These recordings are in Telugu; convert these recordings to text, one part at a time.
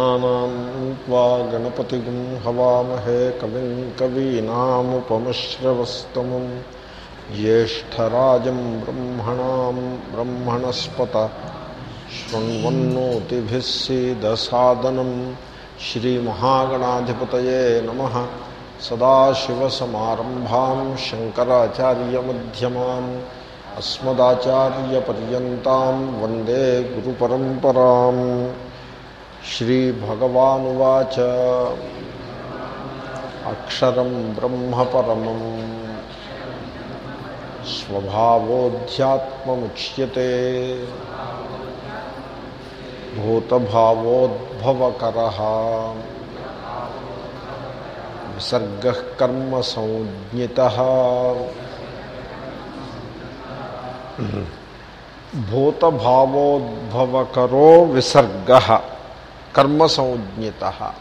गणानां त्वा गणपतिगुं हवामहे कविं कवीनामुपमश्रवस्तमं ज्येष्ठराजं ब्रह्मणां ब्रह्मणस्पत शृण्वन्नोतिभिः सीदसादनं श्रीमहागणाधिपतये नमः सदाशिवसमारम्भां शङ्कराचार्यमध्यमाम् अस्मदाचार्यपर्यन्तां वन्दे गुरुपरम्पराम् श्रीभगवानुवाच। अक्षरं ब्रह्मपरमं स्वभावोऽध्यात्ममुच्यते भूतभावोद्भवकरः। विसर्गः कर्मसंज्ञितः भूतभावोद्भवकरो विसर्ग। కర్మ సంజ్ఞిత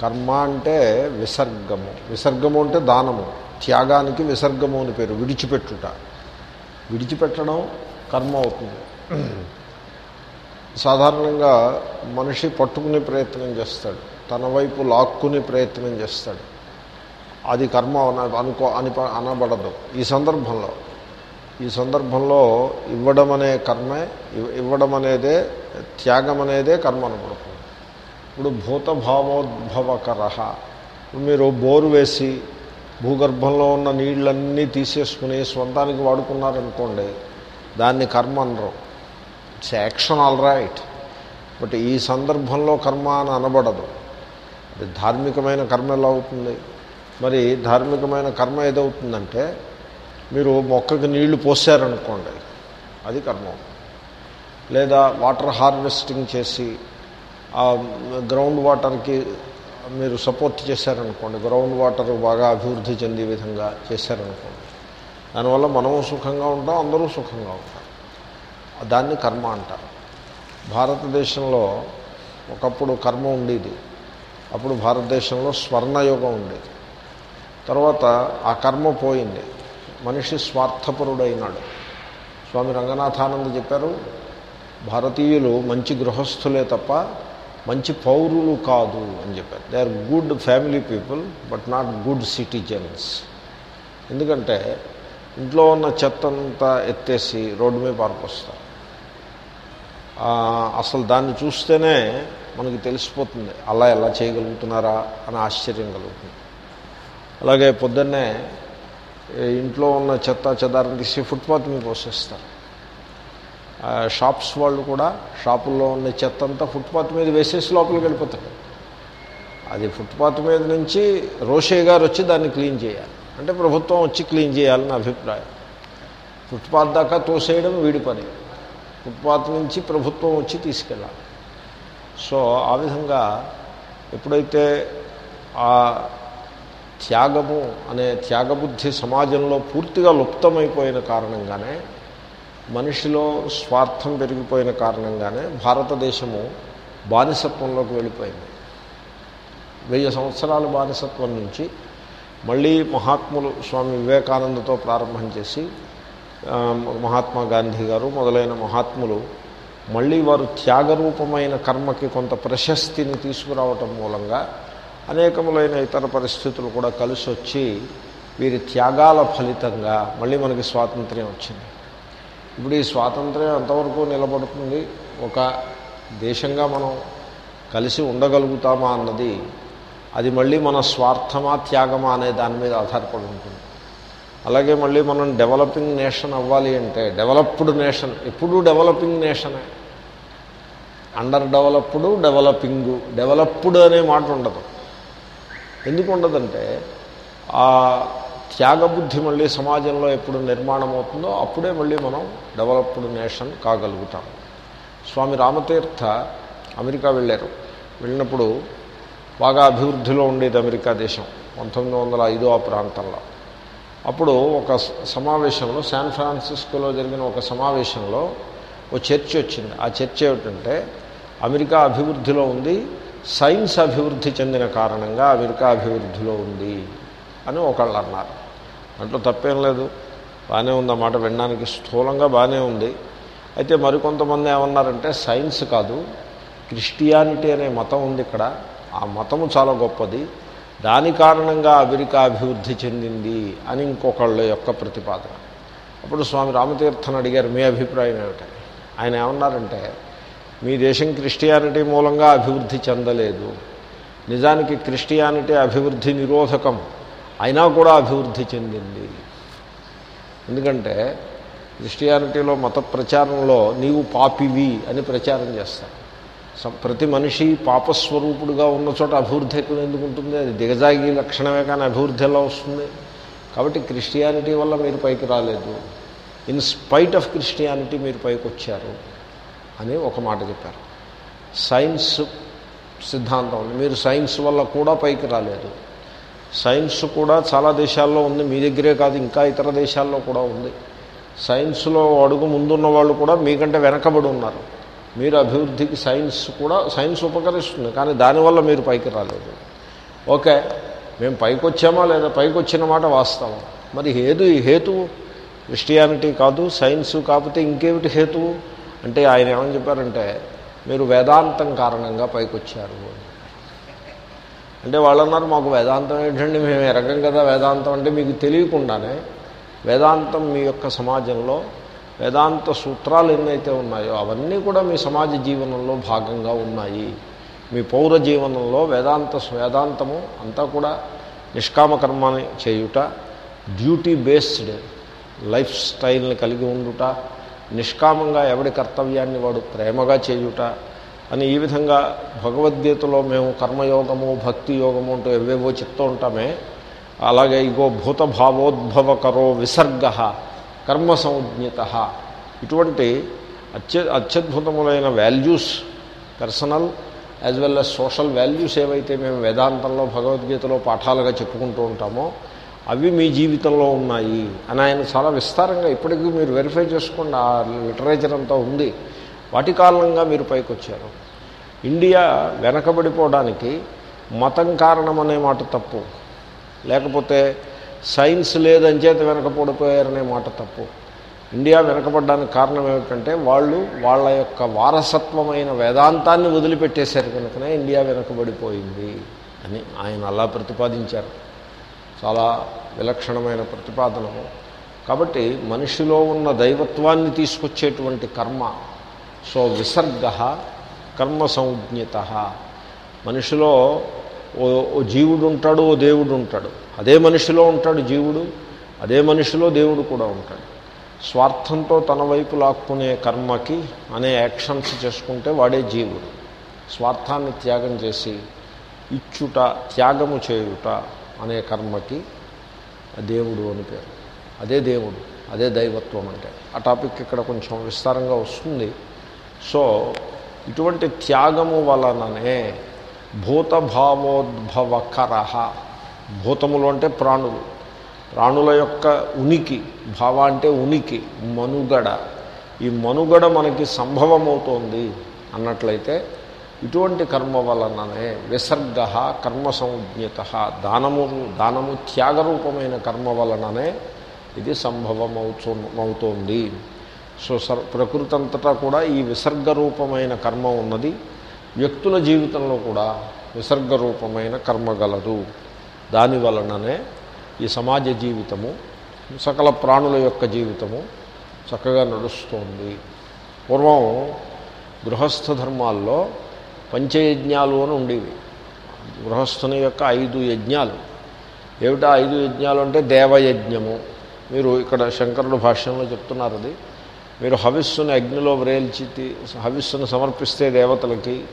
కర్మ అంటే విసర్గము. విసర్గము అంటే దానము. త్యాగానికి విసర్గము అని పేరు విడిచిపెట్టుట. విడిచిపెట్టడం కర్మ అవుతుంది. సాధారణంగా మనిషి పట్టుకునే ప్రయత్నం చేస్తాడు. తన వైపు లాక్కుని ప్రయత్నం చేస్తాడు. అది కర్మ అనుకో అని అనబడదు. ఈ సందర్భంలో ఈ సందర్భంలో ఇవ్వడం అనే కర్మే ఇవ్వడం అనేదే త్యాగం అనేదే కర్మ అనబడుతుంది ఇప్పుడు భూతభావోద్భవకర. మీరు బోరు వేసి భూగర్భంలో ఉన్న నీళ్ళన్నీ తీసేసుకుని స్వంతానికి వాడుకున్నారనుకోండి దాన్ని కర్మ అనరు. It's action all right but ఈ సందర్భంలో కర్మ అని అనబడదు. అది ధార్మికమైన కర్మ ఎలా అవుతుంది? మరి ధార్మికమైన కర్మ ఏదవుతుందంటే మీరు మొక్కకి నీళ్ళు పోసారనుకోండి అది కర్మ. లేదా వాటర్ హార్వెస్టింగ్ చేసి ఆ గ్రౌండ్ వాటర్కి మీరు సపోర్ట్ చేశారనుకోండి గ్రౌండ్ వాటర్ బాగా అభివృద్ధి చెందే విధంగా చేశారనుకోండి దానివల్ల మనము సుఖంగా ఉంటాం అందరూ సుఖంగా ఉంటాం దాన్ని కర్మ అంటారు. భారతదేశంలో ఒకప్పుడు కర్మ ఉండేది. అప్పుడు భారతదేశంలో స్వర్ణయుగం ఉండేది. తర్వాత ఆ కర్మ పోయింది. మనిషి స్వార్థపరుడైనాడు. స్వామి రంగనాథానంద చెప్పారు భారతీయులు మంచి గృహస్థులే తప్ప మంచి పౌరులు కాదు అని చెప్పారు. They are good family people but not good citizens ఎందుకంటే ఇంట్లో ఉన్న చెత్త అంతా ఎత్తేసి రోడ్డు మీద పారిపోస్తారు. అసలు దాన్ని చూస్తేనే మనకి తెలిసిపోతుంది అలా ఎలా చేయగలుగుతున్నారా అని ఆశ్చర్యం కలుగుతుంది. అలాగే పొద్దున్నే ఇంట్లో ఉన్న చెత్త చెదారం తీసి ఫుట్పాత్ మీద పోసేస్తారు. షాప్స్ వాళ్ళు కూడా షాపుల్లో ఉన్న చెత్త అంతా ఫుట్పాత్ మీద వేసేసి లోపలికి వెళ్ళిపోతాడు అది ఫుట్పాత్ మీద నుంచి రోషే గారు వచ్చి దాన్ని క్లీన్ చేయాలి. అంటే ప్రభుత్వం వచ్చి క్లీన్ చేయాలని అభిప్రాయం. ఫుట్పాత్ దాకా తోసేయడం వీడి పని. ఫుట్పాత్ నుంచి ప్రభుత్వం వచ్చి తీసుకెళ్ళాలి. సో ఆ విధంగా ఎప్పుడైతే ఆ త్యాగము అనే త్యాగబుద్ధి సమాజంలో పూర్తిగా లుప్తమైపోయిన కారణంగానే మనిషిలో స్వార్థం పెరిగిపోయిన కారణంగానే భారతదేశము బానిసత్వంలోకి వెళ్ళిపోయింది. వెయ్యి సంవత్సరాల బానిసత్వం నుంచి మళ్ళీ మహాత్ములు స్వామి వివేకానందతో ప్రారంభం చేసి మహాత్మా గాంధీ గారు మొదలైన మహాత్ములు మళ్ళీ వారు త్యాగరూపమైన కర్మకి కొంత ప్రశస్తిని తీసుకురావటం మూలంగా అనేకములైన ఇతర పరిస్థితులు కూడా కలిసి వచ్చి వీరి త్యాగాల ఫలితంగా మళ్ళీ మనకి స్వాతంత్ర్యం వచ్చింది. ఇప్పుడు ఈ స్వాతంత్ర్యం ఎంతవరకు నిలబడుతుంది? ఒక దేశంగా మనం కలిసి ఉండగలుగుతామా అన్నది అది మళ్ళీ మన స్వార్థమా త్యాగమా అనే దాని మీద ఆధారపడి ఉంటుంది. అలాగే మళ్ళీ మనం డెవలపింగ్ నేషన్ అవ్వాలి అంటే డెవలప్డ్ నేషన్ ఎప్పుడూ డెవలపింగ్ నేషనే. అండర్ డెవలప్డ్ డెవలపింగ్ డెవలప్డ్ అనే మాట ఉండదు. ఎందుకు ఉండదంటే ఆ త్యాగబుద్ధి మళ్ళీ సమాజంలో ఎప్పుడు నిర్మాణం అవుతుందో అప్పుడే మళ్ళీ మనం డెవలప్డ్ నేషన్ కాగలుగుతాం. స్వామి రామతీర్థ అమెరికా వెళ్ళారు. వెళ్ళినప్పుడు బాగా అభివృద్ధిలో ఉండేది అమెరికా దేశం పంతొమ్మిది వందల ఐదో ఆ ప్రాంతంలో. అప్పుడు ఒక సమావేశంలో శాన్ ఫ్రాన్సిస్కోలో జరిగిన ఒక సమావేశంలో ఓ చర్చ వచ్చింది ఆ చర్చ ఏమిటంటే అమెరికా అభివృద్ధిలో ఉంది సైన్స్ అభివృద్ధి చెందిన కారణంగా అమెరికా అభివృద్ధిలో ఉంది అని ఒకళ్ళు అన్నారు. దాంట్లో తప్పేం లేదు. బాగానే ఉంది వినడానికి. స్థూలంగా బాగానే ఉంది. అయితే మరికొంతమంది ఏమన్నారంటే సైన్స్ కాదు క్రిస్టియానిటీ అనే మతం ఉంది ఇక్కడ. ఆ మతము చాలా గొప్పది. దాని కారణంగా అమెరికా అభివృద్ధి చెందింది అని ఇంకొకళ్ళ యొక్క ప్రతిపాదన. అప్పుడు స్వామి రామతీర్థను అడిగారు మీ అభిప్రాయం ఏమిటని ఆయన ఏమన్నారంటే మీ దేశం క్రిస్టియానిటీ మూలంగా అభివృద్ధి చెందలేదు. నిజానికి క్రిస్టియానిటీ అభివృద్ధి నిరోధకం అయినా కూడా అభివృద్ధి చెందింది. ఎందుకంటే క్రిస్టియానిటీలో మత ప్రచారంలో నీవు పాపివి అని ప్రచారం చేస్తారు. స- ప్రతి మనిషి పాపస్వరూపుడుగా ఉన్న చోట అభివృద్ధి ఎక్కువ ఎందుకు ఉంటుంది? అది దిగజాగి లక్షణమే కానీ అభివృద్ధి ఎలా వస్తుంది? కాబట్టి క్రిస్టియానిటీ వల్ల మీరు పైకి రాలేదు. ఇన్ స్పైట్ ఆఫ్ క్రిస్టియానిటీ మీరు పైకి వచ్చారు అని ఒక మాట చెప్పారు. సైన్స్ సిద్ధాంతం ఉంది మీరు సైన్స్ వల్ల కూడా పైకి రాలేదు. సైన్స్ కూడా చాలా దేశాల్లో ఉంది. మీ దగ్గరే కాదు ఇంకా ఇతర దేశాల్లో కూడా ఉంది. సైన్స్లో అడుగు ముందున్న వాళ్ళు కూడా మీకంటే వెనకబడి ఉన్నారు. మీరు అభివృద్ధికి సైన్స్ కూడా సైన్స్ ఉపకరిస్తుంది కానీ దానివల్ల మీరు పైకి రాలేదు. ఓకే మేము పైకి వచ్చామా లేదా? పైకి వచ్చిన మాట వాస్తవం. మరి హేతు హేతువు? క్రిస్టియానిటీ కాదు సైన్స్ కాకపోతే ఇంకేమిటి హేతువు? అంటే ఆయన ఏమని చెప్పారంటే మీరు వేదాంతం కారణంగా పైకి వచ్చారు అంటే వాళ్ళు అన్నారు మాకు వేదాంతం ఏంటండి? మేము ఎరగం కదా వేదాంతం. అంటే మీకు తెలియకుండానే వేదాంతం మీ యొక్క సమాజంలో వేదాంత సూత్రాలు ఎన్నైతే ఉన్నాయో అవన్నీ కూడా మీ సమాజ జీవనంలో భాగంగా ఉన్నాయి. మీ పౌర జీవనంలో వేదాంత వేదాంతము అంతా కూడా నిష్కామకర్మాన్ని చేయుట డ్యూటీ బేస్డ్ లైఫ్ స్టైల్ని కలిగి ఉండుట నిష్కామంగా ఎవడి కర్తవ్యాన్ని వాడు ప్రేమగా చేయుట అని ఈ విధంగా భగవద్గీతలో మేము కర్మయోగము భక్తి యోగము అంటూ ఎవేవో చెప్తూ ఉంటామే. అలాగే ఇగో భూతభావోద్భవకరో విసర్గ కర్మ సంజ్ఞిత ఇటువంటి అత్య అత్యద్భుతములైన values personal as well as social values ఏవైతే మేము వేదాంతంలో భగవద్గీతలో పాఠాలుగా చెప్పుకుంటూ ఉంటామో అవి మీ జీవితంలో ఉన్నాయి అని ఆయన చాలా విస్తారంగా ఇప్పటికీ మీరు వెరిఫై చేసుకోండి. ఆ లిటరేచర్ అంతా ఉంది. వాటి కారణంగా మీరు పైకి వచ్చారు ఇండియా వెనకబడిపోవడానికి మతం కారణం అనే మాట తప్పు. లేకపోతే సైన్స్ లేదని చేత వెనకపడిపోయారనే మాట తప్పు. ఇండియా వెనకబడడానికి కారణం ఏమిటంటే వాళ్ళు వాళ్ళ యొక్క వారసత్వమైన వేదాంతాన్ని వదిలిపెట్టేశారు కనుకనే ఇండియా వెనకబడిపోయింది అని ఆయన అలా ప్రతిపాదించారు. చాలా విలక్షణమైన ప్రతిపాదనము కాబట్టి మనిషిలో ఉన్న దైవత్వాన్ని తీసుకొచ్చేటువంటి కర్మ సో విసర్గ కర్మ సంజ్ఞత. మనిషిలో ఓ ఓ జీవుడు ఉంటాడు ఓ దేవుడు ఉంటాడు. అదే మనిషిలో ఉంటాడు జీవుడు అదే మనిషిలో దేవుడు కూడా ఉంటాడు. స్వార్థంతో తన వైపు లాక్కునే కర్మకి అనే యాక్షన్స్ చేసుకుంటే వాడే జీవుడు. స్వార్థాన్ని త్యాగం చేసి ఇచ్చుట త్యాగము చేయుట అనే కర్మకి దేవుడు అని పేరు. అదే దేవుడు అదే దైవత్వం అంటే. ఆ టాపిక్ ఇక్కడ కొంచెం విస్తారంగా వస్తుంది. సో ఇటువంటి త్యాగము వలననే భూతభావోద్భవకర భూతములు అంటే ప్రాణులు. ప్రాణుల యొక్క ఉనికి భావ అంటే ఉనికి మనుగడ. ఈ మనుగడ మనకి సంభవమవుతోంది అన్నట్లయితే ఇటువంటి కర్మ వలననే విసర్గ కర్మ సంజ్ఞత దానము దానము త్యాగరూపమైన కర్మ వలననే ఇది సంభవమవుతూ అవుతోంది సో సర్ ప్రకృతి అంతటా కూడా ఈ విసర్గ రూపమైన కర్మ ఉన్నది. వ్యక్తుల జీవితంలో కూడా విసర్గరూపమైన కర్మ గలదు. దాని వలననే ఈ సమాజ జీవితము సకల ప్రాణుల యొక్క జీవితము చక్కగా నడుస్తోంది. పూర్వం గృహస్థ ధర్మాల్లో పంచయజ్ఞాలు అని ఉండేవి. గృహస్థుని యొక్క ఐదు యజ్ఞాలు. ఏమిటా ఐదు యజ్ఞాలు అంటే దేవయజ్ఞము. మీరు ఇక్కడ శంకరుడు భాష్యంలో చెప్తున్నారు అది. మీరు హవిస్సును అగ్నిలో వ్రేల్చి హవిస్సును సమర్పిస్తే దేవతలకి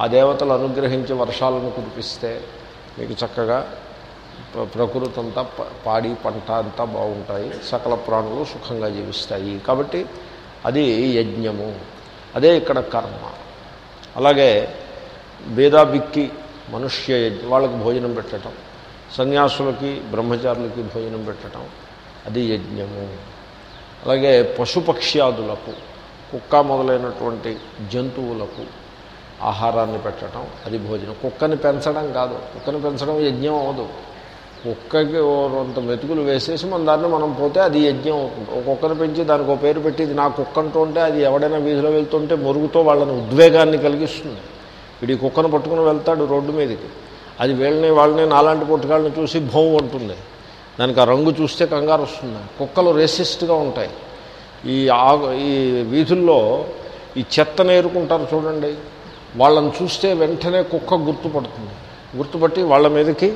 ఆ దేవతలు అనుగ్రహించి వర్షాలను కురిపిస్తే మీకు చక్కగా ప్ర- ప్రకృతి అంతా పాడి పంట అంతా బాగుంటాయి. సకల ప్రాణులు సుఖంగా జీవిస్తాయి. కాబట్టి అది యజ్ఞము. అదే ఇక్కడ కర్మ. అలాగే భేదాభిక్కి మనుష్య వాళ్ళకి భోజనం పెట్టడం సన్యాసులకి బ్రహ్మచారులకి భోజనం పెట్టడం అది యజ్ఞము. అలాగే పశుపక్ష్యాదులకు కుక్క మొదలైనటువంటి జంతువులకు ఆహారాన్ని పెట్టడం అది భోజనం. కుక్కని పెంచడం కాదు. కుక్కని పెంచడం యజ్ఞం అవ్వదు. కుక్కకి కొంత మెతుకులు వేసేసి మన దాన్ని మనం పోతే అది యజ్ఞం. అవుతుంది ఒక కుక్కను పెంచి దానికి ఒక పేరు పెట్టి ఇది నా కుక్క అంటుంటే అది ఎవడైనా వీధిలో వెళ్తుంటే మురుగుతో వాళ్ళని ఉద్వేగాన్ని కలిగిస్తుంది. వీడి కుక్కను పట్టుకుని వెళ్తాడు రోడ్డు మీదకి. అది వీళ్ళని వాళ్ళని నాలాంటి పుట్టుకాళ్ళని చూసి భౌం ఉంటుంది దానికి ఆ రంగు చూస్తే కంగారు వస్తుంది. కుక్కలు రేసిస్ట్గా ఉంటాయి. ఈ ఆగు ఈ వీధుల్లో ఈ చెత్తను ఏరుకుంటారు చూడండి. వాళ్ళని చూస్తే వెంటనే కుక్క గుర్తుపడుతుంది. గుర్తుపట్టి వాళ్ళ మీదకి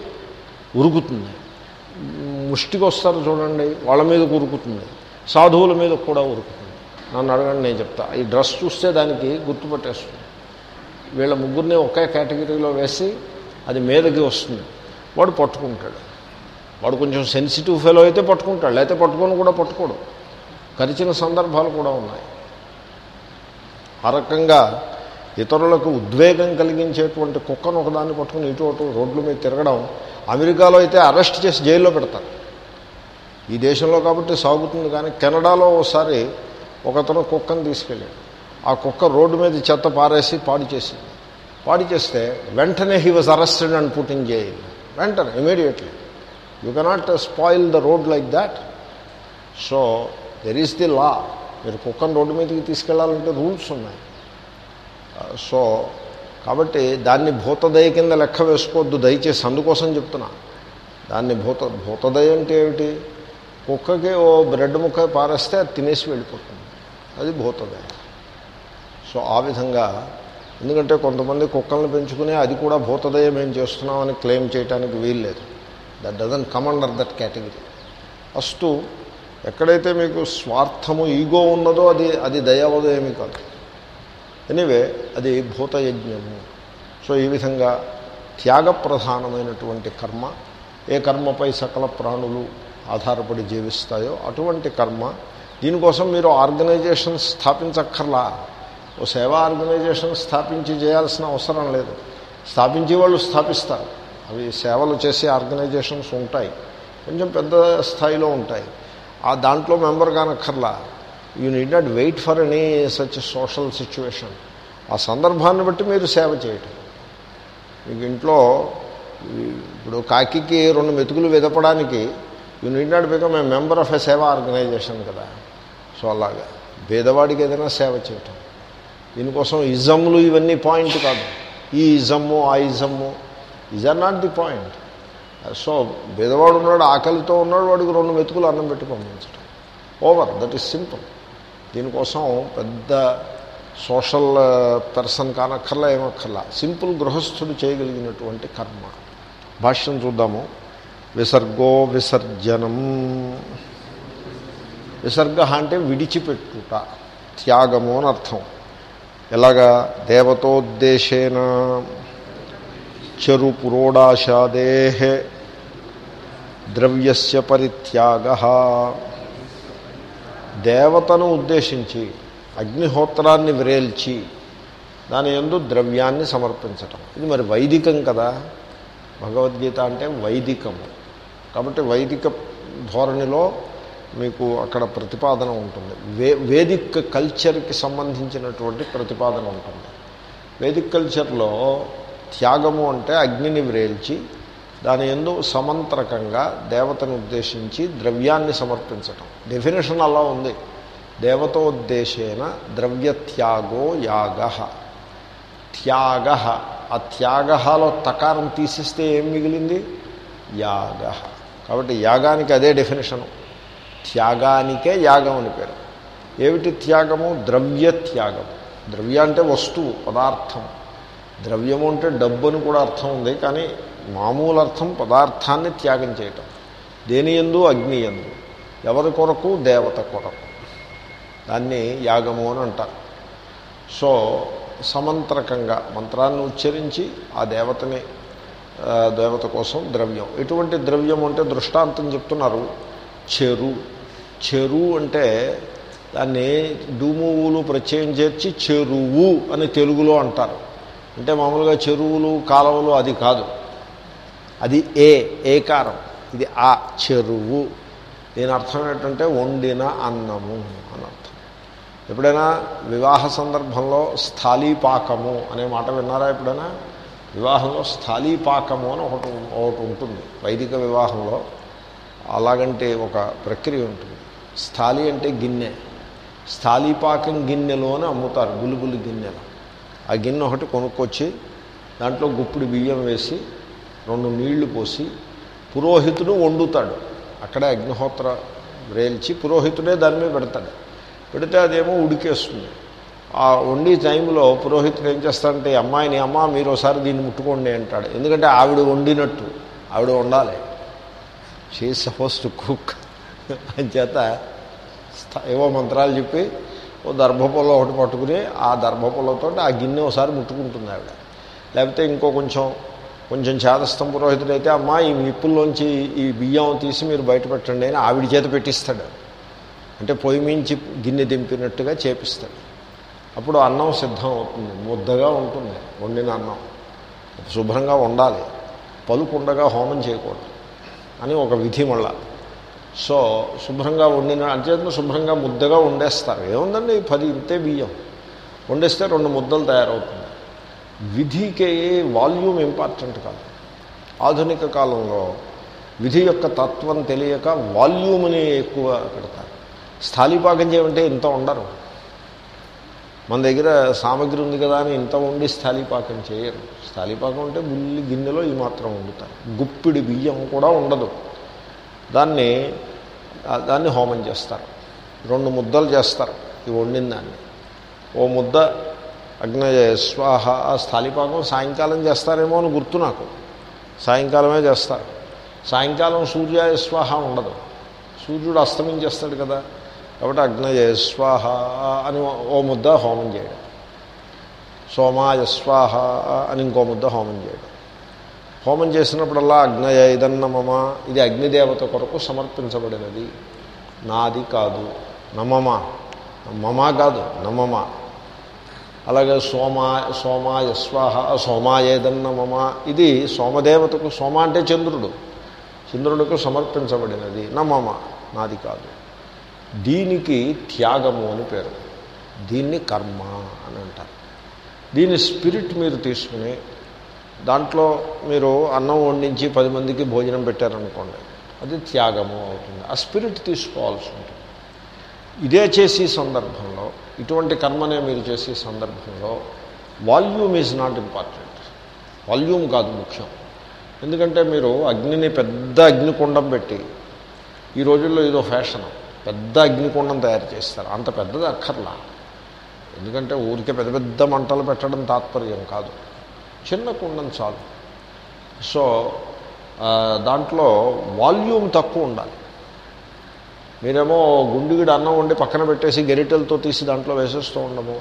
ఉరుకుతుంది. ముష్టికి వస్తారు చూడండి వాళ్ళ మీద ఉరుకుతుంది. సాధువుల మీద కూడా ఉరుకుతుంది. నన్ను అడగండి నేను చెప్తా. ఈ డ్రెస్ చూస్తే దానికి గుర్తుపట్టేస్తుంది. వీళ్ళ ముగ్గురిని ఒకే కేటగిరీలో వేసి అది మీదకి వస్తుంది. వాడు పట్టుకుంటాడు. వాడు కొంచెం సెన్సిటివ్ ఫెలో అయితే పట్టుకుంటాడు లేకపోతే పట్టుకొని కూడా పట్టుకోడు. కరిచిన సందర్భాలు కూడా ఉన్నాయి. ఆ రకంగా ఇతరులకు ఉద్వేగం కలిగించేటువంటి కుక్కను ఒకదాన్ని పట్టుకుని ఇటు అటు రోడ్ల మీద తిరగడం అమెరికాలో అయితే అరెస్ట్ చేసి జైల్లో పెడతారు. ఈ దేశంలో కాబట్టి సాగుతుంది కానీ కెనడాలో ఒకసారి ఒకతను కుక్కను తీసుకెళ్ళాడు. ఆ కుక్క రోడ్డు మీద చెత్త పారేసి పాడు చేసింది. పాడు చేస్తే వెంటనే he was arrested and put in jail వెంటనే immediately you cannot spoil the road like that so there is the law మీరు కుక్కను రోడ్డు మీదకి తీసుకెళ్ళాలంటే రూల్స్ ఉన్నాయి. సో కాబట్టి దాన్ని భూతదయ కింద లెక్క వేసుకోవద్దు దయచేసి అందుకోసం చెప్తున్నా. దాన్ని భూత భూతదయ అంటే ఏమిటి? కుక్కకి ఓ బ్రెడ్ ముక్క పారేస్తే అది తినేసి వెళ్ళిపోతుంది. అది భూతదయ. సో ఆ విధంగా ఎందుకంటే కొంతమంది కుక్కల్ని పెంచుకుని అది కూడా భూతదయ మేము చేస్తున్నామని క్లెయిమ్ చేయడానికి వీల్లేదు that doesn't come under that category first ఎక్కడైతే మీకు స్వార్థము ఈగో ఉన్నదో అది అది దయావదయమి కాదు. ఎనివే అది భూతయజ్ఞము. సో ఈ విధంగా త్యాగ ప్రధానమైనటువంటి కర్మ ఏ కర్మపై సకల ప్రాణులు ఆధారపడి జీవిస్తాయో అటువంటి కర్మ దీనికోసం మీరు ఆర్గనైజేషన్ స్థాపించక్కర్లా. ఓ సేవా ఆర్గనైజేషన్ స్థాపించి చేయాల్సిన అవసరం లేదు. స్థాపించే వాళ్ళు స్థాపిస్తారు. అవి సేవలు చేసే ఆర్గనైజేషన్స్ ఉంటాయి. కొంచెం పెద్ద స్థాయిలో ఉంటాయి. ఆ దాంట్లో member కానక్కర్లా. You need not wait for any such social situation. ఆ సందర్భాన్ని బట్టి మీరు సేవ చేయటం. మీకు ఇంట్లో ఇప్పుడు కాకికి రెండు మెతుకులు విదపడానికి you need not become a member of a seva organization కదా. సో అలాగా. పేదవాడికి ఏదైనా సేవ చేయటం. దీనికోసం ఇజమ్లు ఇవన్నీ పాయింట్ కాదు. ఈ ఇజమ్ము ఆ ఇజమ్ము is are not the point. So పేదవాడు ఉన్నాడు ఆకలితో ఉన్నాడు వాడికి రెండు మెతుకులు అన్నం పెట్టి పంపించడం ఓవర్ దట్ ఈస్ సింపుల్. దీనికోసం పెద్ద సోషల్ పర్సన్ కానక్కర్లా ఏమక్కర్లా. సింపుల్ గృహస్థుడు చేయగలిగినటువంటి కర్మ. భాష్యం చూద్దాము. విసర్గో విసర్జనం. విసర్గ అంటే విడిచిపెట్టుట త్యాగము అని అర్థం. ఎలాగా? దేవతోద్దేశేన చెరు పురోడాశాదే ద్రవ్యస్య పరిత్యాగ. దేవతను ఉద్దేశించి అగ్నిహోత్రాన్ని విరేల్చి దాని ఎందు ద్రవ్యాన్ని సమర్పించటం. ఇది మరి వైదికం కదా? భగవద్గీత అంటే వైదికము. కాబట్టి వైదిక ధోరణిలో మీకు అక్కడ ప్రతిపాదన ఉంటుంది. వే వేదిక్ కల్చర్కి సంబంధించినటువంటి ప్రతిపాదన ఉంటుంది. వేదిక్ కల్చర్లో త్యాగము అంటే అగ్నిని వ్రేల్చి దాని ఎందు సమంత్రకంగా దేవతను ఉద్దేశించి ద్రవ్యాన్ని సమర్పించటం. డెఫినేషన్ అలా ఉంది. దేవతోద్దేశేన ద్రవ్యత్యాగో యాగ. త్యాగ. ఆ త్యాగలో తకారం తీసిస్తే ఏం మిగిలింది? యాగ. కాబట్టి యాగానికి అదే డెఫినేషను త్యాగానికే యాగం అని పేరు. ఏమిటి త్యాగము? ద్రవ్యత్యాగము. ద్రవ్య అంటే వస్తువు పదార్థం. ద్రవ్యము అంటే డబ్బు అని కూడా అర్థం ఉంది కానీ మామూలు అర్థం పదార్థాన్ని త్యాగం చేయటం. దేని ఎందు అగ్ని ఎందు ఎవరి కొరకు? దేవత కొరకు. దాన్ని యాగము అని అంటారు. సో సమంత్రకంగా మంత్రాన్ని ఉచ్చరించి ఆ దేవతని దేవత కోసం ద్రవ్యం. ఎటువంటి ద్రవ్యం అంటే దృష్టాంతం చెప్తున్నారు. చెరు. చెరు అంటే దాన్ని డూమువులు ప్రత్యయం చేర్చి చెరువు అని తెలుగులో అంటారు. అంటే మామూలుగా చెరువులు కాలువలు అది కాదు. అది ఏ ఏకారం. ఇది ఆ చెరువు. దీని అర్థం ఏంటంటే వండిన అన్నము అని అర్థం. ఎప్పుడైనా వివాహ సందర్భంలో స్థాళీపాకము అనే మాట విన్నారా ఎప్పుడైనా? వివాహంలో స్థాళీపాకము అని ఒకటి ఒకటి ఉంటుంది. వైదిక వివాహంలో అలాగంటే ఒక ప్రక్రియ ఉంటుంది. స్థాళీ అంటే గిన్నె. స్థాళీపాకం గిన్నెలోనే అమ్ముతారు గులుగులు గిన్నెలు. ఆ గిన్నె ఒకటి కొనుక్కొచ్చి దాంట్లో గుప్పిడి బియ్యం వేసి రెండు నీళ్ళు పోసి పురోహితుడు వండుతాడు. అక్కడే అగ్నిహోత్ర రేల్చి పురోహితుడే దాని మీద పెడతాడు. పెడితే అదేమో ఉడికేస్తుంది. ఆ వండి టైంలో పురోహితుడు ఏం చేస్తాడంటే అమ్మాయిని అమ్మ మీరు ఒకసారి దీన్ని ముట్టుకోండి అంటాడు. ఎందుకంటే ఆవిడ వండినట్టు ఆవిడ వండాలి. షీ సపోజ్ టు కుక్ అని చేత స్థ- ఏవో మంత్రాలు చెప్పి ఓ దర్భపొల ఒకటి పట్టుకుని ఆ దర్భపొలతో ఆ గిన్నె ఒకసారి ముట్టుకుంటుంది ఆవిడ. లేకపోతే ఇంకో కొంచెం కొంచెం చేదస్తం పురోహితుడైతే అయితే అమ్మ ఈ నిప్పుల్లోంచి ఈ బియ్యం తీసి మీరు బయట పెట్టండి అని ఆవిడ చేత పెట్టిస్తాడు. అంటే పొయ్యి మించి గిన్నె దింపినట్టుగా చేపిస్తాడు. అప్పుడు అన్నం సిద్ధం అవుతుంది ముద్దగా ఉంటుంది. వండిన అన్నం. శుభ్రంగా వండాలి. పలుకుండగా హోమం చేయకూడదు అని ఒక విధి మళ్ళా. సో శుభ్రంగా వండిన అంచేతను శుభ్రంగా ముద్దగా వండేస్తారు. ఏముందండి? పది ఇంతే బియ్యం. వండేస్తే రెండు ముద్దలు తయారవుతుంది. విధికే వాల్యూమ్ ఇంపార్టెంట్ కాదు. ఆధునిక కాలంలో విధి యొక్క తత్వం తెలియక వాల్యూమ్ని ఎక్కువ పెడతారు. స్థాళీపాకం చేయమంటే ఇంత ఉండరు. మన దగ్గర సామగ్రి ఉంది కదా అని ఇంత ఉండి స్థాళీపాకం చేయరు. స్థాళీపాకం అంటే బుల్లి గిన్నెలో ఈ మాత్రం వండుతారు. గుప్పిడి బియ్యం కూడా ఉండదు. దాన్ని దాన్ని హోమం చేస్తారు. రెండు ముద్దలు చేస్తారు. ఈ వండిన దాన్ని. ఓ ముద్ద అగ్నయ స్వాహ ఆ సాయంకాలం చేస్తారేమో అని గుర్తు నాకు. సాయంకాలమే చేస్తారు. సాయంకాలం సూర్యాయ స్వాహ ఉండదు. సూర్యుడు అస్తమించేస్తాడు కదా. కాబట్టి అగ్నయ స్వాహ అని ఓ ముద్ద హోమం చేయడం. సోమాయ స్వాహ అని ఇంకో ముద్ద హోమం చేయడం. హోమం చేసినప్పుడల్లా అగ్నయ ఇదన్నమమ ఇది అగ్నిదేవత కొరకు సమర్పించబడినది. నాది కాదు. నమమ. మమ కాదు. నమమ. అలాగే సోమా సోమాయ స్వాహ సోమాయేదన్న మమ. ఇది సోమదేవతకు సోమ అంటే చంద్రుడు. చంద్రుడికి సమర్పించబడినది. నమమ నాది కాదు. దీనికి త్యాగము అని పేరు. దీన్ని కర్మ అని అంటారు. దీని స్పిరిట్ మీరు తీసుకుని దాంట్లో మీరు అన్నం వండించి పది మందికి భోజనం పెట్టారనుకోండి అది త్యాగము అవుతుంది. ఆ స్పిరిట్ తీసుకోవాల్సి ఉంటుంది. ఇదే చేసే సందర్భంలో ఇటువంటి కర్మనే మీరు చేసే సందర్భంలో volume is not important volume కాదు ముఖ్యం. ఎందుకంటే మీరు అగ్నిని పెద్ద అగ్నికుండం పెట్టి ఈ రోజుల్లో ఏదో ఫ్యాషన్ పెద్ద అగ్నికుండం తయారు చేస్తారు. అంత పెద్దది అక్కర్లా. ఎందుకంటే ఊరికే పెద్ద పెద్ద మంటలు పెట్టడం తాత్పర్యం కాదు. చిన్న కుండం చాలు. సో దాంట్లో వాల్యూమ్ తక్కువ ఉండాలి. మీరేమో గుండిగిడి అన్నం వండి పక్కన పెట్టేసి గెరిటెలతో తీసి దాంట్లో వేసేస్తూ ఉండము.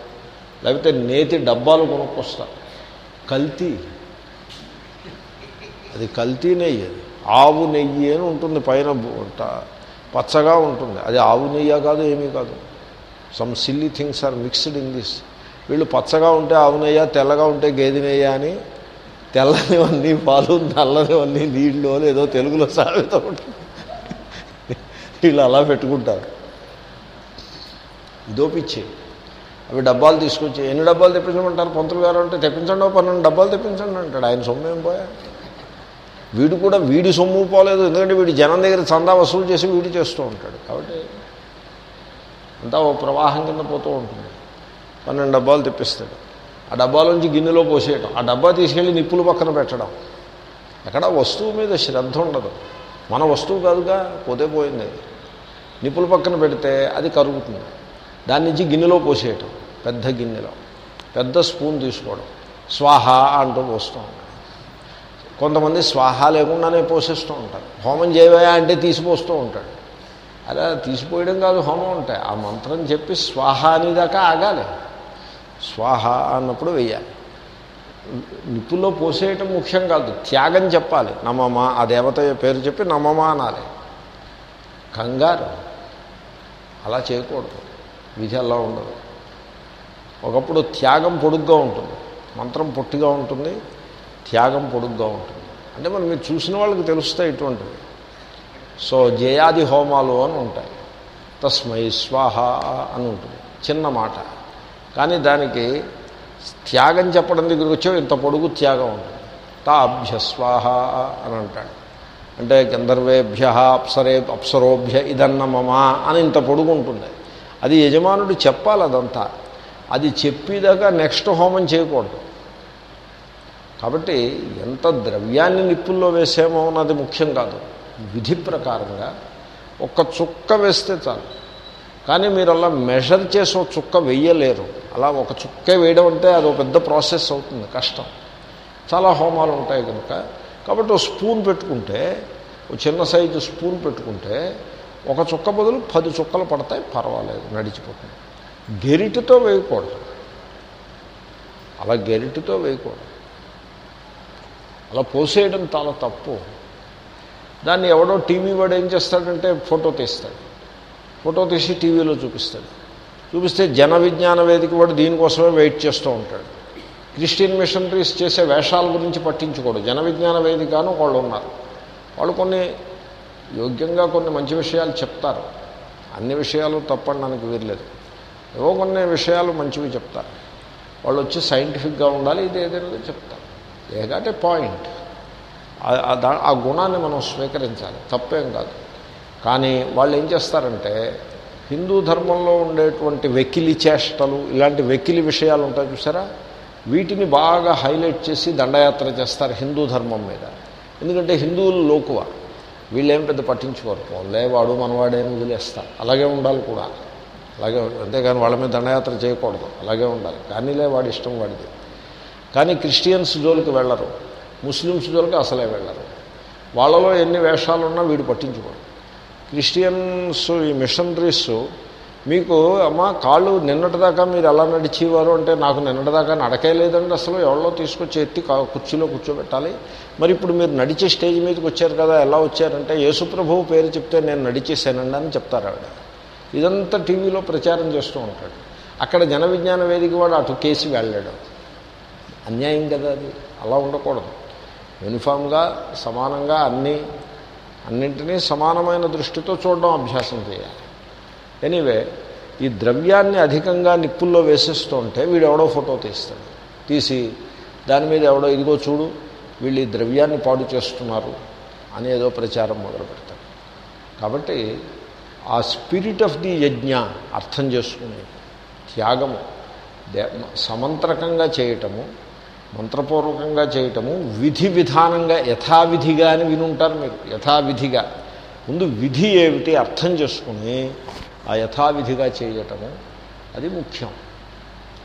లేకపోతే నేతి డబ్బాలు కొనుక్కొస్తా. కల్తీ. అది కల్తీ నెయ్యి అది. ఆవు నెయ్యి అని ఉంటుంది పైన పచ్చగా ఉంటుంది. అది ఆవు నెయ్యి కాదు ఏమీ కాదు. Some silly things are mixed in this వీళ్ళు పచ్చగా ఉంటే ఆవు నెయ్య తెల్లగా ఉంటే గేదె నెయ్య అని తెల్లనివన్నీ పాలు నల్లనివన్నీ నీళ్ళు అని ఏదో తెలుగులో సాగుతూ ఉంటుంది. వీళ్ళు అలా పెట్టుకుంటారు. ఇదో పిచ్చి. అవి డబ్బాలు తీసుకొచ్చి ఎన్ని డబ్బాలు తెప్పించమంటారు? పంతులు గారు అంటే తెప్పించండి పన్నెండు డబ్బాలు తెప్పించండి అంటాడు. ఆయన సొమ్ము ఏం పోయా? వీడు కూడా వీడి సొమ్ము పోలేదు. ఎందుకంటే వీడి జనం దగ్గర చందా వసూలు చేసి వీడు చేస్తూ ఉంటాడు. కాబట్టి అంతా ఓ ప్రవాహం కింద పోతూ ఉంటుంది. పన్నెండు డబ్బాలు తెప్పిస్తాడు. ఆ డబ్బాలోంచి గిన్నెలో పోసేయటం. ఆ డబ్బా తీసుకెళ్ళి నిప్పులు పక్కన పెట్టడం. ఎక్కడ వస్తువు మీద శ్రద్ధ ఉండదు. మన వస్తువు కాదుగా పోతే పోయింది. నిప్పుల పక్కన పెడితే అది కరుగుతుంది. దాని నుంచి గిన్నెలో పోసేయటం పెద్ద గిన్నెలో పెద్ద స్పూన్ తీసుకోవడం. స్వాహ అంటూ పోస్తూ ఉంటాడు కొంతమంది స్వాహ లేకుండానే పోసేస్తూ ఉంటారు. హోమం చేయవయా అంటే తీసిపోస్తూ ఉంటాడు. అలా తీసిపోయడం కాదు హోమం ఉంటాయి ఆ మంత్రం చెప్పి స్వాహ అనేదాకా ఆగాలి. స్వాహ అన్నప్పుడు వెయ్యాలి. నిప్పుల్లో పోసేయటం ముఖ్యం కాదు. త్యాగం చెప్పాలి. నమమా ఆ దేవత పేరు చెప్పి నమ్మమా అనాలి. కంగారు. అలా చేయకూడదు. విధి అలా ఉండదు. ఒకప్పుడు త్యాగం పొడుగ్గా ఉంటుంది. మంత్రం పొట్టిగా ఉంటుంది. త్యాగం పొడుగ్గా ఉంటుంది. అంటే మనం మీరు చూసిన వాళ్ళకి తెలుస్తాయి ఇటువంటివి. సో జయాది హోమాలు అని ఉంటాయి. తస్మై స్వాహ అని ఉంటుంది. చిన్న మాట. కానీ దానికి త్యాగం చెప్పడం దగ్గరికి వచ్చే ఇంత పొడుగు త్యాగం ఉంటుంది తాభ్యస్వాహ అని అంటాడు. అంటే గంధర్వేభ్య అప్సరే అప్సరోభ్య ఇదన్నమమా అని ఇంత పొడుగు ఉంటుంది. అది యజమానుడు చెప్పాలి అదంతా. అది చెప్పేదాకా నెక్స్ట్ హోమం చేయకూడదు. కాబట్టి ఎంత ద్రవ్యాన్ని నిప్పుల్లో వేసామో అన్నది ముఖ్యం కాదు. విధి ప్రకారంగా ఒక్క చుక్క వేస్తే చాలు. కానీ మీరు అలా మెషర్ చేసి ఒక చుక్క వెయ్యలేరు. అలా ఒక చుక్కే వేయడం అంటే అది ఒక పెద్ద ప్రాసెస్ అవుతుంది కష్టం. చాలా హోమాలు ఉంటాయి కనుక. కాబట్టి ఒక స్పూన్ పెట్టుకుంటే ఒక చిన్న సైజు స్పూన్ పెట్టుకుంటే ఒక చుక్క బదులు పది చుక్కలు పడతాయి పర్వాలేదు నడిచిపోతుంది. గెరిటితో వేయకూడదు. అలా గెరిటితో వేయకూడదు. అలా పోసేయడం చాలా తప్పు. దాన్ని ఎవడో టీవీ వాడు ఏం చేస్తాడంటే ఫోటో తీస్తాడు. ఫోటో తీసి టీవీలో చూపిస్తాడు. చూపిస్తే జన విజ్ఞాన వేదిక వాడు దీనికోసమే వెయిట్ చేస్తూ ఉంటాడు. క్రిస్టియన్ మిషనరీస్ చేసే వేషాల గురించి పట్టించుకోడు. జన విజ్ఞాన వేదిక అని వాళ్ళు ఉన్నారు. వాళ్ళు కొన్ని యోగ్యంగా కొన్ని మంచి విషయాలు చెప్తారు. అన్ని విషయాలు తప్పడానికి వీర్లేదు ఏవో కొన్ని విషయాలు మంచివి చెప్తారు. వాళ్ళు వచ్చి సైంటిఫిక్గా ఉండాలి ఇది ఏదైనా చెప్తారు. ఏ పాయింట్ ఆ గుణాన్ని మనం స్వీకరించాలి. తప్పేం కాదు. కానీ వాళ్ళు ఏం చేస్తారంటే హిందూ ధర్మంలో ఉండేటువంటి వెకిలి చేష్టలు ఇలాంటి వెకిలి విషయాలు ఉంటాయి చూసారా? వీటిని బాగా హైలైట్ చేసి దండయాత్ర చేస్తారు హిందూ ధర్మం మీద. ఎందుకంటే హిందువులు లోకువ. వీళ్ళేం పెద్ద పట్టించుకోరు. పోలే వాడు వదిలేస్తారు. అలాగే ఉండాలి కూడా. అలాగే అంతేగాని వాళ్ళ మీద దండయాత్ర చేయకూడదు. అలాగే ఉండాలి. కానీలే వాడి ఇష్టం వాడిది. కానీ క్రిస్టియన్స్ జోలికి వెళ్ళరు. ముస్లిమ్స్ జోలికి అసలే వెళ్ళరు. వాళ్ళలో ఎన్ని వేషాలు ఉన్నా వీడు పట్టించుకోడు. క్రిస్టియన్స్ ఈ మిషనరీస్ మీకు అమ్మ కాళ్ళు నిన్నటిదాకా మీరు ఎలా నడిచేవారు అంటే నాకు నిన్నటిదాకా నడకే లేదండి అసలు. ఎవరో తీసుకొచ్చి ఎత్తి కుర్చీలో కూర్చోబెట్టాలి? మరి ఇప్పుడు మీరు నడిచే స్టేజ్ మీదకి వచ్చారు కదా ఎలా వచ్చారంటే యేసుప్రభువు పేరు చెప్తే నేను నడిచేసానండి అని చెప్తారు ఆవిడ. ఇదంతా టీవీలో ప్రచారం చేస్తూ ఉంటాడు. అక్కడ జన విజ్ఞాన వేదిక వాడు అటు కేసి వెళ్ళాడు. అన్యాయం కదా అది. అలా ఉండకూడదు. యూనిఫామ్గా సమానంగా అన్నీ అన్నింటినీ సమానమైన దృష్టితో చూడడం అభ్యాసం చేయాలి. ఎనీవే ఈ ద్రవ్యాన్ని అధికంగా నిప్పుల్లో వేసేస్తూ ఉంటే వీడు ఎవడో ఫోటో తీస్తాడు. తీసి దాని మీద ఎవడో ఇదిగో చూడు వీళ్ళు ఈ ద్రవ్యాన్ని పాడు చేస్తున్నారు అనేదో ఏదో ప్రచారం మొదలు పెడతాడు కాబట్టి ఆ స్పిరిట్ ఆఫ్ ది యజ్ఞ అర్థం చేసుకునే త్యాగము దే- సమంత్రకంగా చేయటము మంత్రపూర్వకంగా చేయటము విధి విధానంగా యథావిధిగా అని వినుంటారు మీరు. యథావిధిగా. ముందు విధి ఏమిటి అర్థం చేసుకుని ఆ యథావిధిగా చేయటము అది ముఖ్యం.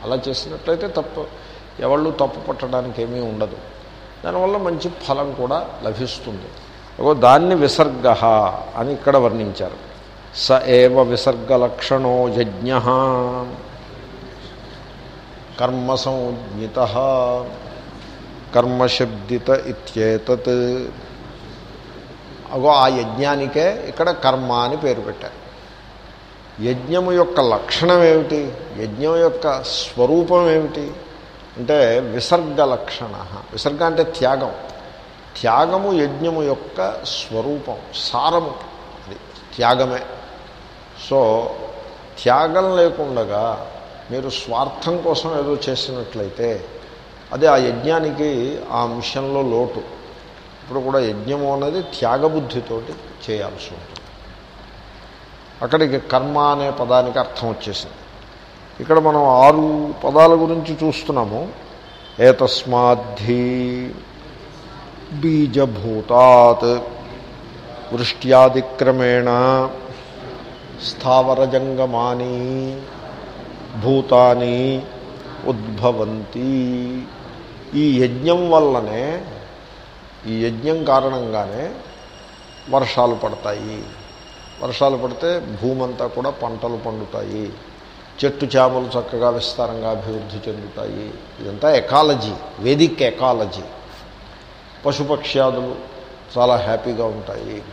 అలా చేసినట్లయితే తప్పు. ఎవళ్ళు తప్పు పట్టడానికి ఏమీ ఉండదు. దానివల్ల మంచి ఫలం కూడా లభిస్తుంది. ఇగో దాన్ని విసర్గ అని ఇక్కడ వర్ణించారు. స ఏవ విసర్గలక్షణో యజ్ఞ. కర్మ సంజ్ఞిత కర్మశబ్దిత ఇత్యేతత్ అగో ఆ యజ్ఞానికే ఇక్కడ కర్మ అని పేరు పెట్టారు. యజ్ఞము యొక్క లక్షణం ఏమిటి? యజ్ఞం యొక్క స్వరూపం ఏమిటి? అంటే విసర్గ లక్షణ విసర్గ అంటే త్యాగం. త్యాగము యజ్ఞము యొక్క స్వరూపం సారము. అది త్యాగమే. సో త్యాగం లేకుండగా మీరు స్వార్థం కోసం ఏదో చేసినట్లయితే అదే ఆ యజ్ఞానికి ఆ మిషన్లో లోటు. ఇప్పుడు కూడా యజ్ఞము అనేది త్యాగబుద్ధితోటి చేయాల్సి ఉంటుంది. అక్కడికి కర్మ అనే పదానికి అర్థం వచ్చేసింది. ఇక్కడ మనం ఆరు పదాల గురించి చూస్తున్నాము. ఏతస్మాద్ధి బీజభూతాత్ వృష్ట్యాదిక్రమేణ స్థావరజంగమాని భూతాని ఉద్భవంతి. ఈ యజ్ఞం వల్లనే ఈ యజ్ఞం కారణంగానే వర్షాలు పడతాయి. వర్షాలు పడితే భూమంతా కూడా పంటలు పండుతాయి. చెట్టు చేపలు చక్కగా విస్తారంగా అభివృద్ధి చెందుతాయి. ఇదంతా ఎకాలజీ వేదిక్ ఎకాలజీ పశుపక్ష్యాదులు చాలా హ్యాపీగా ఉంటాయి.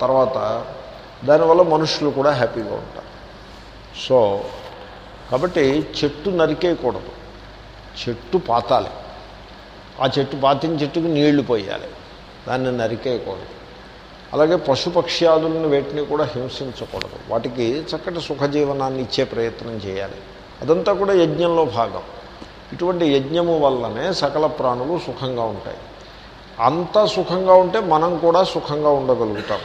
తర్వాత దానివల్ల మనుషులు కూడా హ్యాపీగా ఉంటారు. సో కాబట్టి చెట్టు నరికేయకూడదు. చెట్టు పాతాలి. ఆ చెట్టు పాతిన చెట్టుకు నీళ్ళు పోయాలి. దాన్ని నరికేయకూడదు. అలాగే పశుపక్ష్యాదులను వేటిని కూడా హింసించకూడదు. వాటికి చక్కటి సుఖజీవనాన్ని ఇచ్చే ప్రయత్నం చేయాలి. అదంతా కూడా యజ్ఞంలో భాగం. ఇటువంటి యజ్ఞము వల్లనే సకల ప్రాణులు సుఖంగా ఉంటాయి. అంతా సుఖంగా ఉంటే మనం కూడా సుఖంగా ఉండగలుగుతాం.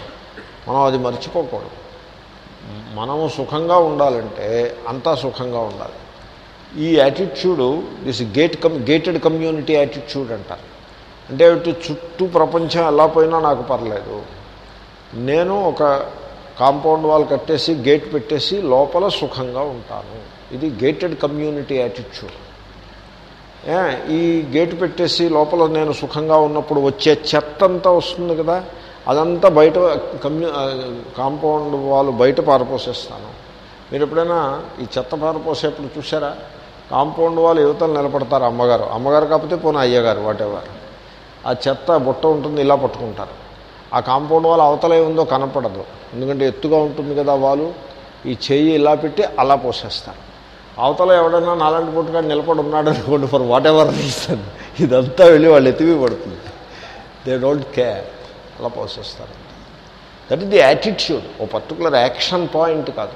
మనం అది మర్చిపోకూడదు. మనము సుఖంగా ఉండాలంటే అంతా సుఖంగా ఉండాలి. ఈ attitude this gate cum gated community attitude అంటారు. అంటే చుట్టూ ప్రపంచం ఎలా పోయినా నాకు పర్లేదు. నేను ఒక కాంపౌండ్ వాల్ కట్టేసి గేట్ పెట్టేసి లోపల సుఖంగా ఉంటాను. ఇది గేటెడ్ కమ్యూనిటీ యాటిట్యూడ్. ఈ గేటు పెట్టేసి లోపల నేను సుఖంగా ఉన్నప్పుడు వచ్చే చెత్త అంతా వస్తుంది కదా? అదంతా బయట కమ్యూ కాంపౌండ్ వాళ్ళు బయట పారపోసేస్తాను. మీరు ఎప్పుడైనా ఈ చెత్త పారపోసేప్పుడు చూసారా కాంపౌండ్ వాళ్ళు యువతలు నిలబడతారు అమ్మగారు. అమ్మగారు కాకపోతే పోనీ అయ్యగారు వాటెవర్. ఆ చెత్త బుట్ట ఉంటుంది ఇలా పట్టుకుంటారు. ఆ కాంపౌండ్ వాళ్ళు అవతల ఉందో కనపడదు. ఎందుకంటే ఎత్తుగా ఉంటుంది కదా వాళ్ళు. ఈ చెయ్యి ఇలా పెట్టి అలా పోసేస్తారు. అవతల ఎవడన్నా నాలాంటి పుట్టుగా నిలబడి ఉన్నాడు అనుకోండి ఫర్ వాట్ ఎవర్ రీజన్ ఇదంతా వెళ్ళి వాళ్ళు ఎత్తివి పడుతుంది. దే డోంట్ కేర్ అలా పోసేస్తారంట దట్ ఈస్ ది యాటిట్యూడ్ ఓ పర్టికులర్ యాక్షన్ పాయింట్ కాదు.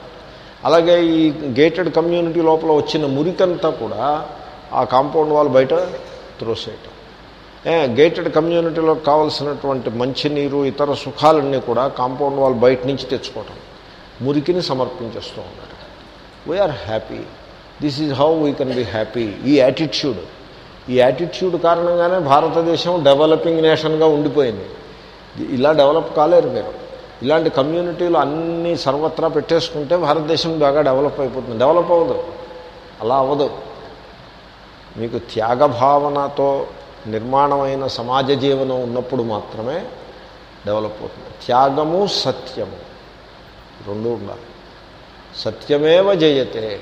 అలాగే ఈ గేటెడ్ కమ్యూనిటీ లోపల వచ్చిన మురికంతా కూడా ఆ కాంపౌండ్ వాళ్ళు బయట త్రోసేయటం గేటెడ్ కమ్యూనిటీలో కావలసినటువంటి మంచినీరు ఇతర సుఖాలన్నీ కూడా కాంపౌండ్ వాళ్ళు బయట నుంచి తెచ్చుకోవటం. మురికిని సమర్పించేస్తూ ఉన్నారు. We are happy this is how we can be happy ఈ యాటిట్యూడ్ ఈ యాటిట్యూడ్ కారణంగానే భారతదేశం డెవలపింగ్ నేషన్గా ఉండిపోయింది. ఇలా డెవలప్ కాలేరు మీరు ఇలాంటి కమ్యూనిటీలు అన్నీ సర్వత్రా పెట్టేసుకుంటే భారతదేశం బాగా డెవలప్ అయిపోతుంది. డెవలప్ అవ్వదు. అలా అవ్వదు. మీకు త్యాగభావనతో నిర్మాణమైన సమాజ జీవనం ఉన్నప్పుడు మాత్రమే డెవలప్ అవుతుంది. త్యాగము సత్యము. రెండూ ఉండాలి. సత్యమేవ జయతే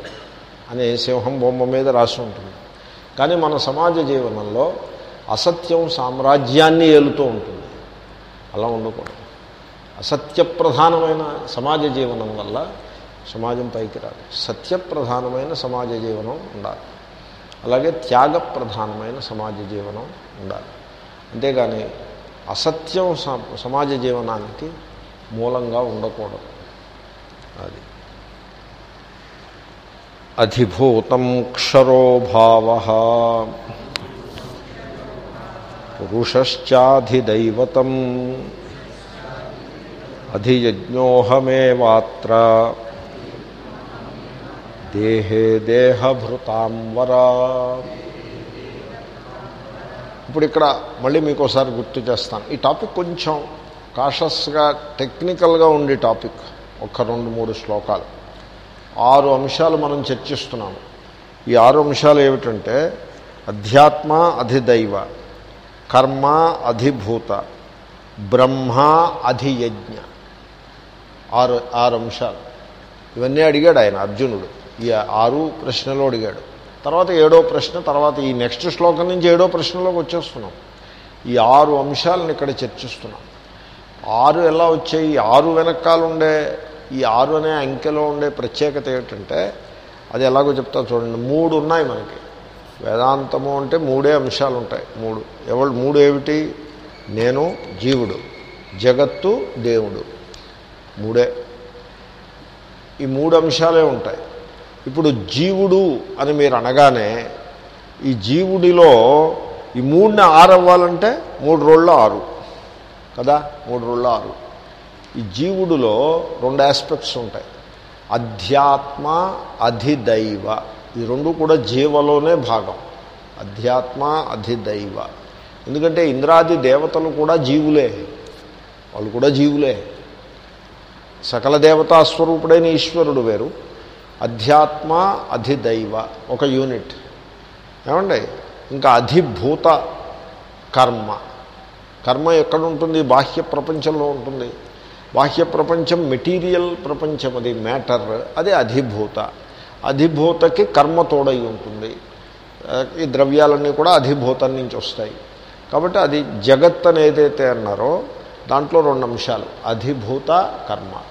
అనే సింహం బొమ్మ మీద రాసి ఉంటుంది. కానీ మన సమాజ జీవనంలో అసత్యం సామ్రాజ్యాన్ని ఏలుతూ ఉంటుంది. అలా ఉండకూడదు. అసత్యప్రధానమైన సమాజ జీవనం వల్ల సమాజం పైకి రాదు. సత్యప్రధానమైన సమాజ జీవనం ఉండాలి. అలాగే త్యాగ ప్రధానమైన సమాజ జీవనం ఉండాలి. అంతేగాని అసత్యం స- సమాజ జీవనానికి మూలంగా ఉండకూడదు. అది. అధిభూతం క్షరోభావ. పురుషశ్చాధిదైవతం. అధియజ్ఞోహమేవాత్ర. దేహే దేహభృతాంవరా ఇప్పుడు ఇక్కడ మళ్ళీ మీకు ఒకసారి గుర్తు చేస్తాను. ఈ టాపిక్ కొంచెం కాషస్గా టెక్నికల్గా ఉండే టాపిక్. ఒక రెండు మూడు శ్లోకాలు. ఆరు అంశాలు మనం చర్చిస్తున్నాము. ఈ ఆరు అంశాలు ఏమిటంటే అధ్యాత్మ అధిదైవ. కర్మ అధిభూత బ్రహ్మ అధియజ్ఞ. ఆరు ఆరు అంశాలు. ఇవన్నీ అడిగాడు ఆయన అర్జునుడు. ఈ ఆరు ప్రశ్నలు అడిగాడు. తర్వాత ఏడో ప్రశ్న తర్వాత ఈ నెక్స్ట్ శ్లోకం నుంచి ఏడో ప్రశ్నలోకి వచ్చేస్తున్నాం. ఈ ఆరు అంశాలను ఇక్కడ చర్చిస్తున్నాం. ఆరు ఎలా వచ్చాయి? ఈ ఆరు వెనకాల ఉండే ఈ ఆరు అనే అంకెలో ఉండే ప్రత్యేకత ఏమిటంటే అది ఎలాగో చెప్తా చూడండి. మూడు ఉన్నాయి మనకి. వేదాంతము అంటే మూడే అంశాలు ఉంటాయి మూడు. ఎవరు మూడు ఏమిటి నేను జీవుడు. జగత్తు దేవుడు. మూడే. ఈ మూడు అంశాలే ఉంటాయి. ఇప్పుడు జీవుడు అని మీరు అనగానే ఈ జీవుడిలో ఈ మూడుని ఆరు అవ్వాలంటే మూడు రోళ్ళు ఆరు. కదా? మూడు రోళ్ళు ఆరు. ఈ జీవుడిలో రెండు ఆస్పెక్ట్స్ ఉంటాయి. అధ్యాత్మ అధిదైవ. ఈ రెండు కూడా జీవలోనే భాగం. అధ్యాత్మ అధిదైవ. ఎందుకంటే ఇంద్రాది దేవతలు కూడా జీవులే. వాళ్ళు కూడా జీవులే. సకల దేవతా స్వరూపుడైన ఈశ్వరుడు వేరు. అధ్యాత్మ అధిదైవ ఒక యూనిట్. ఏమండి? ఇంకా అధిభూత కర్మ. కర్మ ఎక్కడ ఉంటుంది బాహ్య ప్రపంచంలో ఉంటుంది. బాహ్య ప్రపంచం మెటీరియల్ ప్రపంచం అది మ్యాటర్. అది అధిభూత. అధిభూతకి కర్మ తోడై ఉంటుంది. ఈ ద్రవ్యాలన్నీ కూడా అధిభూతం నుంచి వస్తాయి. కాబట్టి అది జగత్ అనేదైతే అన్నారో దాంట్లో రెండు అంశాలు. అధిభూత కర్మ.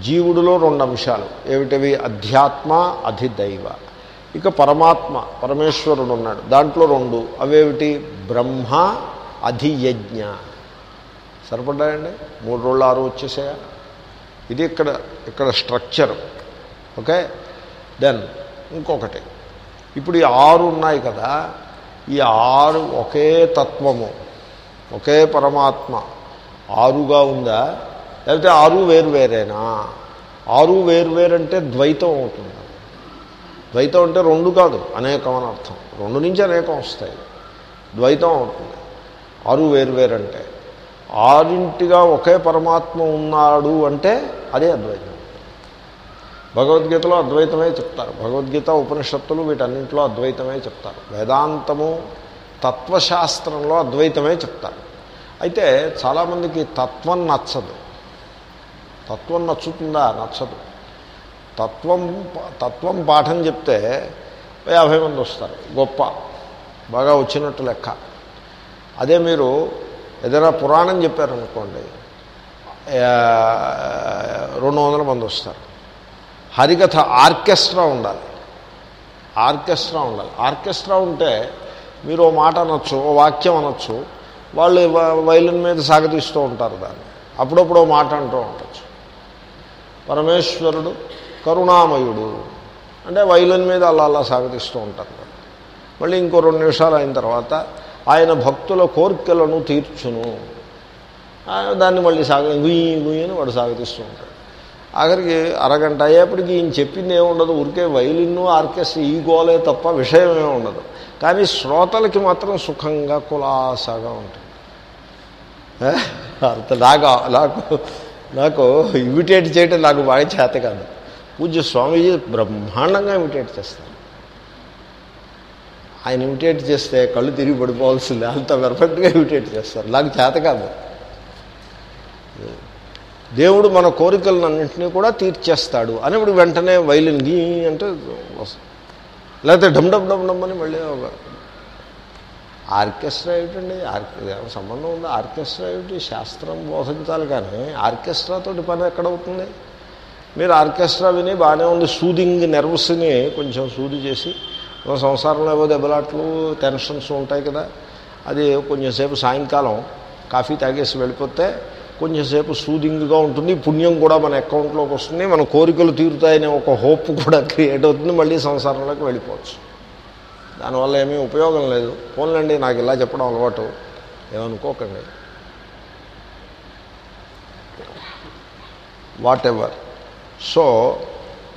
జీవుడిలో రెండు అంశాలు. ఏమిటవి? అధ్యాత్మ అధిదైవ ఇక పరమాత్మ పరమేశ్వరుడు ఉన్నాడు. దాంట్లో రెండు. అవేమిటి? బ్రహ్మ అధియజ్ఞ సరిపడ్డాయండి? మూడు రోజులు ఆరు వచ్చేసాయా? ఇది ఇక్కడ ఇక్కడ స్ట్రక్చర్. ఓకే? దెన్ ఇంకొకటి. ఇప్పుడు ఈ ఆరు ఉన్నాయి కదా ఈ ఆరు ఒకే తత్వము ఒకే పరమాత్మ. ఆరుగా ఉందా? లేకపోతే ఆరు వేరువేరేనా ఆరు వేరు వేరంటే ద్వైతం అవుతుంది. ద్వైతం అంటే రెండు కాదు అనేకం అని అర్థం. రెండు నుంచి అనేకం వస్తాయి. ద్వైతం అవుతుంది. ఆరు వేరు వేరు అంటే ఆరింటిగా ఒకే పరమాత్మ ఉన్నాడు అంటే అదే అద్వైతం. భగవద్గీతలో అద్వైతమే చెప్తారు. భగవద్గీత ఉపనిషత్తులు వీటన్నింటిలో అద్వైతమే చెప్తారు. వేదాంతము తత్వశాస్త్రంలో అద్వైతమే చెప్తారు. అయితే చాలామందికి తత్వం నచ్చదు. తత్వం నచ్చుతుందా? నచ్చదు. తత్వం తత్వం పాఠం చెప్తే యాభై మంది వస్తారు. గొప్ప. బాగా వచ్చినట్టు లెక్క. అదే మీరు ఏదైనా పురాణం చెప్పారనుకోండి రెండు వందల మంది వస్తారు. హరికథ ఆర్కెస్ట్రా ఉండాలి. ఆర్కెస్ట్రా ఉండాలి. ఆర్కెస్ట్రా ఉంటే మీరు ఓ మాట అనొచ్చు ఓ వాక్యం అనొచ్చు వాళ్ళు వైలిన్ మీద సాగతీస్తూ ఉంటారు దాన్ని. అప్పుడప్పుడు ఓ మాట అంటూ ఉండొచ్చు. పరమేశ్వరుడు కరుణామయుడు. అంటే వైలిన్ మీద అలా అలా సాగతిస్తూ ఉంటారు మళ్ళీ ఇంకో రెండు నిమిషాలు అయిన తర్వాత ఆయన భక్తుల కోరికలను తీర్చును. దాన్ని మళ్ళీ సాగ గుయ్యి గుయ్యని వాడు సాగతిస్తూ ఉంటాడు. ఆఖరికి అరగంట అయ్యేప్పటికి ఈయన చెప్పింది ఏముండదు ఊరికే వైలిన్ను ఆర్కెస్ట్రా ఈ గోలే తప్ప విషయం ఉండదు. కానీ శ్రోతలకి మాత్రం సుఖంగా కులాసాగా ఉంటుంది. అంత నాకు నాకు నాకు ఇమిటేట్ చేయటం నాకు బాగా చేత కాదు. పూజ్య స్వామీజీ బ్రహ్మాండంగా ఇమిటేట్ చేస్తారు. ఆయన ఇమిటేట్ చేస్తే కళ్ళు తిరిగి పడిపోవాల్సిందే అంత పర్ఫెక్ట్గా ఇమిటేట్ చేస్తారు. నాకు చేత కాదు. దేవుడు మన కోరికలన్నింటినీ కూడా తీర్చేస్తాడు అని ఇప్పుడు వెంటనే వైలిన్ గీ అంటే లేకపోతే డమ్ డమ్ డమ్ డమ్ అని మళ్ళీ ఒక ఆర్కెస్ట్రా ఏమిటండి? ఆర్కె సంబంధం ఉంది? ఆర్కెస్ట్రా ఏమిటి? శాస్త్రం బోధించాలి కానీ ఆర్కెస్ట్రాతోటి పని ఎక్కడవుతుంది? మీరు ఆర్కెస్ట్రా విని బాగానే ఉంది. సూదింగ్ నెర్వస్ని కొంచెం సూది చేసి సంసారంలో ఏవో దెబ్బలాట్లు టెన్షన్స్ ఉంటాయి కదా. అది కొంచెంసేపు సాయంకాలం కాఫీ తాగేసి వెళ్ళిపోతే కొంచెంసేపు సూదింగ్గా ఉంటుంది. పుణ్యం కూడా మన అకౌంట్లోకి వస్తుంది. మన కోరికలు తీరుతాయనే ఒక హోప్ కూడా క్రియేట్ అవుతుంది. మళ్ళీ సంసారంలోకి వెళ్ళిపోవచ్చు. దానివల్ల ఏమీ ఉపయోగం లేదు. పోన్లండి నాకు ఇలా చెప్పడం అలవాటు. ఏమనుకోకండి వాట్ ఎవర్ సో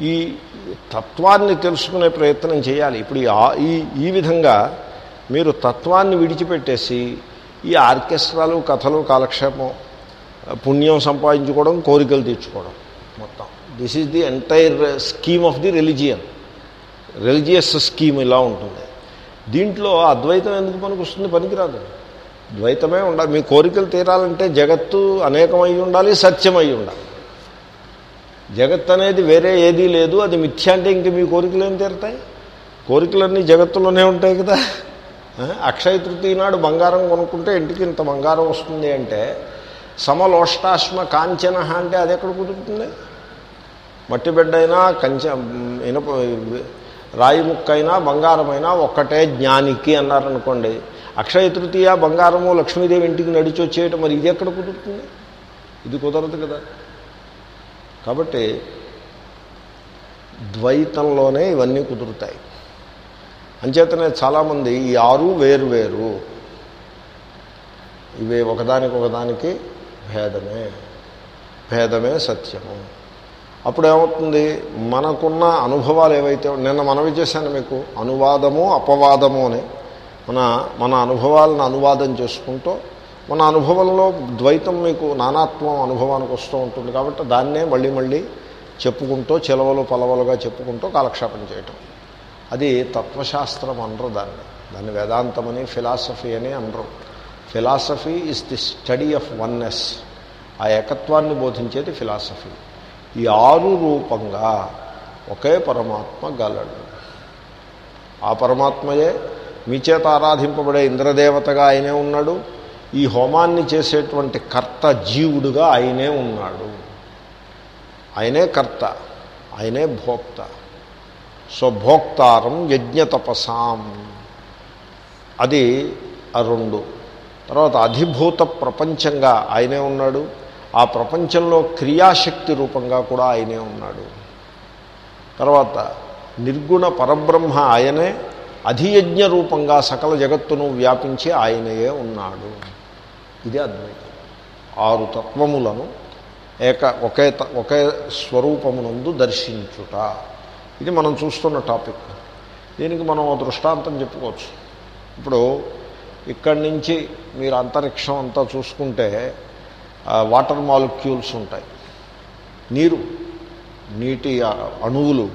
ఈ తత్వాన్ని తెలుసుకునే ప్రయత్నం చేయాలి. ఇప్పుడు ఈ ఈ విధంగా మీరు తత్వాన్ని విడిచిపెట్టేసి ఈ ఆర్కెస్ట్రాలు కథలు కాలక్షేపం పుణ్యం సంపాదించుకోవడం కోరికలు తీర్చుకోవడం మొత్తం. This is the entire scheme of the religion religious scheme ఇలా ఉంటుంది. దీంట్లో అద్వైతం ఎందుకు పనికి వస్తుంది పనికిరాదు. ద్వైతమే ఉండాలి. మీ కోరికలు తీరాలంటే జగత్తు అనేకమై ఉండాలి సత్యమై ఉండాలి. జగత్ అనేది వేరే ఏదీ లేదు. అది మిథ్య అంటే ఇంక మీ కోరికలు ఏం తీరుతాయి? కోరికలన్నీ జగత్తులోనే ఉంటాయి కదా. అక్షయ తృతీయ నాడు బంగారం కొనుక్కుంటే ఇంటికి ఇంత బంగారం వస్తుంది అంటే సమలోష్టాశ్మ కాంచన అంటే అది ఎక్కడ కుదురుతుంది? మట్టి బిడ్డైనా కంచ ఇనప రాయి ముక్కైనా బంగారమైనా ఒక్కటే జ్ఞానికి అన్నారనుకోండి. అక్షయ తృతీయ బంగారము లక్ష్మీదేవి ఇంటికి నడిచి వచ్చేయటం మరి ఇది ఎక్కడ కుదురుతుంది? ఇది కుదరదు కదా. కాబట్టి ద్వైతంలోనే ఇవన్నీ కుదురుతాయి. అంచేతనే చాలామంది ఈ ఆరు వేరు వేరు. ఇవి ఒకదానికి ఒకదానికి భేదమే భేదమే సత్యము. అప్పుడు ఏమవుతుంది? మనకున్న అనుభవాలు ఏవైతే నిన్న మనవి చేశాను మీకు? అనువాదము అపవాదము అని. మన మన అనుభవాలను అనువాదం చేసుకుంటూ మన అనుభవంలో ద్వైతం మీకు నానాత్మం అనుభవానికి వస్తూ ఉంటుంది కాబట్టి దాన్నే మళ్ళీ మళ్ళీ చెప్పుకుంటూ చెలవలు పలవలుగా చెప్పుకుంటూ కాలక్షేపం చేయటం. అది తత్వశాస్త్రం అనరు దాన్ని. దాన్ని వేదాంతమని ఫిలాసఫీ అని అనరు. Philosophy is the study of oneness. ఆ ఏకత్వాన్ని బోధించేది ఫిలాసఫీ. ఈ ఆరు రూపంగా ఒకే పరమాత్మ గలడు. ఆ పరమాత్మయే మీ చేత ఆరాధింపబడే ఇంద్రదేవతగా ఆయనే ఉన్నాడు. ఈ హోమాన్ని చేసేటువంటి కర్త జీవుడుగా ఆయనే ఉన్నాడు. ఆయనే కర్త ఆయనే భోక్త. స్వభోక్తారం యజ్ఞతపసాం. అది ఆ రెండు. తర్వాత అధిభూత ప్రపంచంగా ఆయనే ఉన్నాడు. ఆ ప్రపంచంలో క్రియాశక్తి రూపంగా కూడా ఆయనే ఉన్నాడు. తర్వాత నిర్గుణ పరబ్రహ్మ ఆయనే అధియజ్ఞ రూపంగా సకల జగత్తును వ్యాపించి ఆయనయే ఉన్నాడు. ఇది అద్వైతం. ఆరు తత్వములను ఏక ఒకే ఒకే స్వరూపమునందు దర్శించుట. ఇది మనం చూస్తున్న టాపిక్. దీనికి మనం దృష్టాంతం చెప్పుకోవచ్చు. ఇప్పుడు ఇక్కడి నుంచి మీరు అంతరిక్షం అంతా చూసుకుంటే వాటర్ మాలిక్యూల్స్ ఉంటాయి. నీరు నీటి అణువులు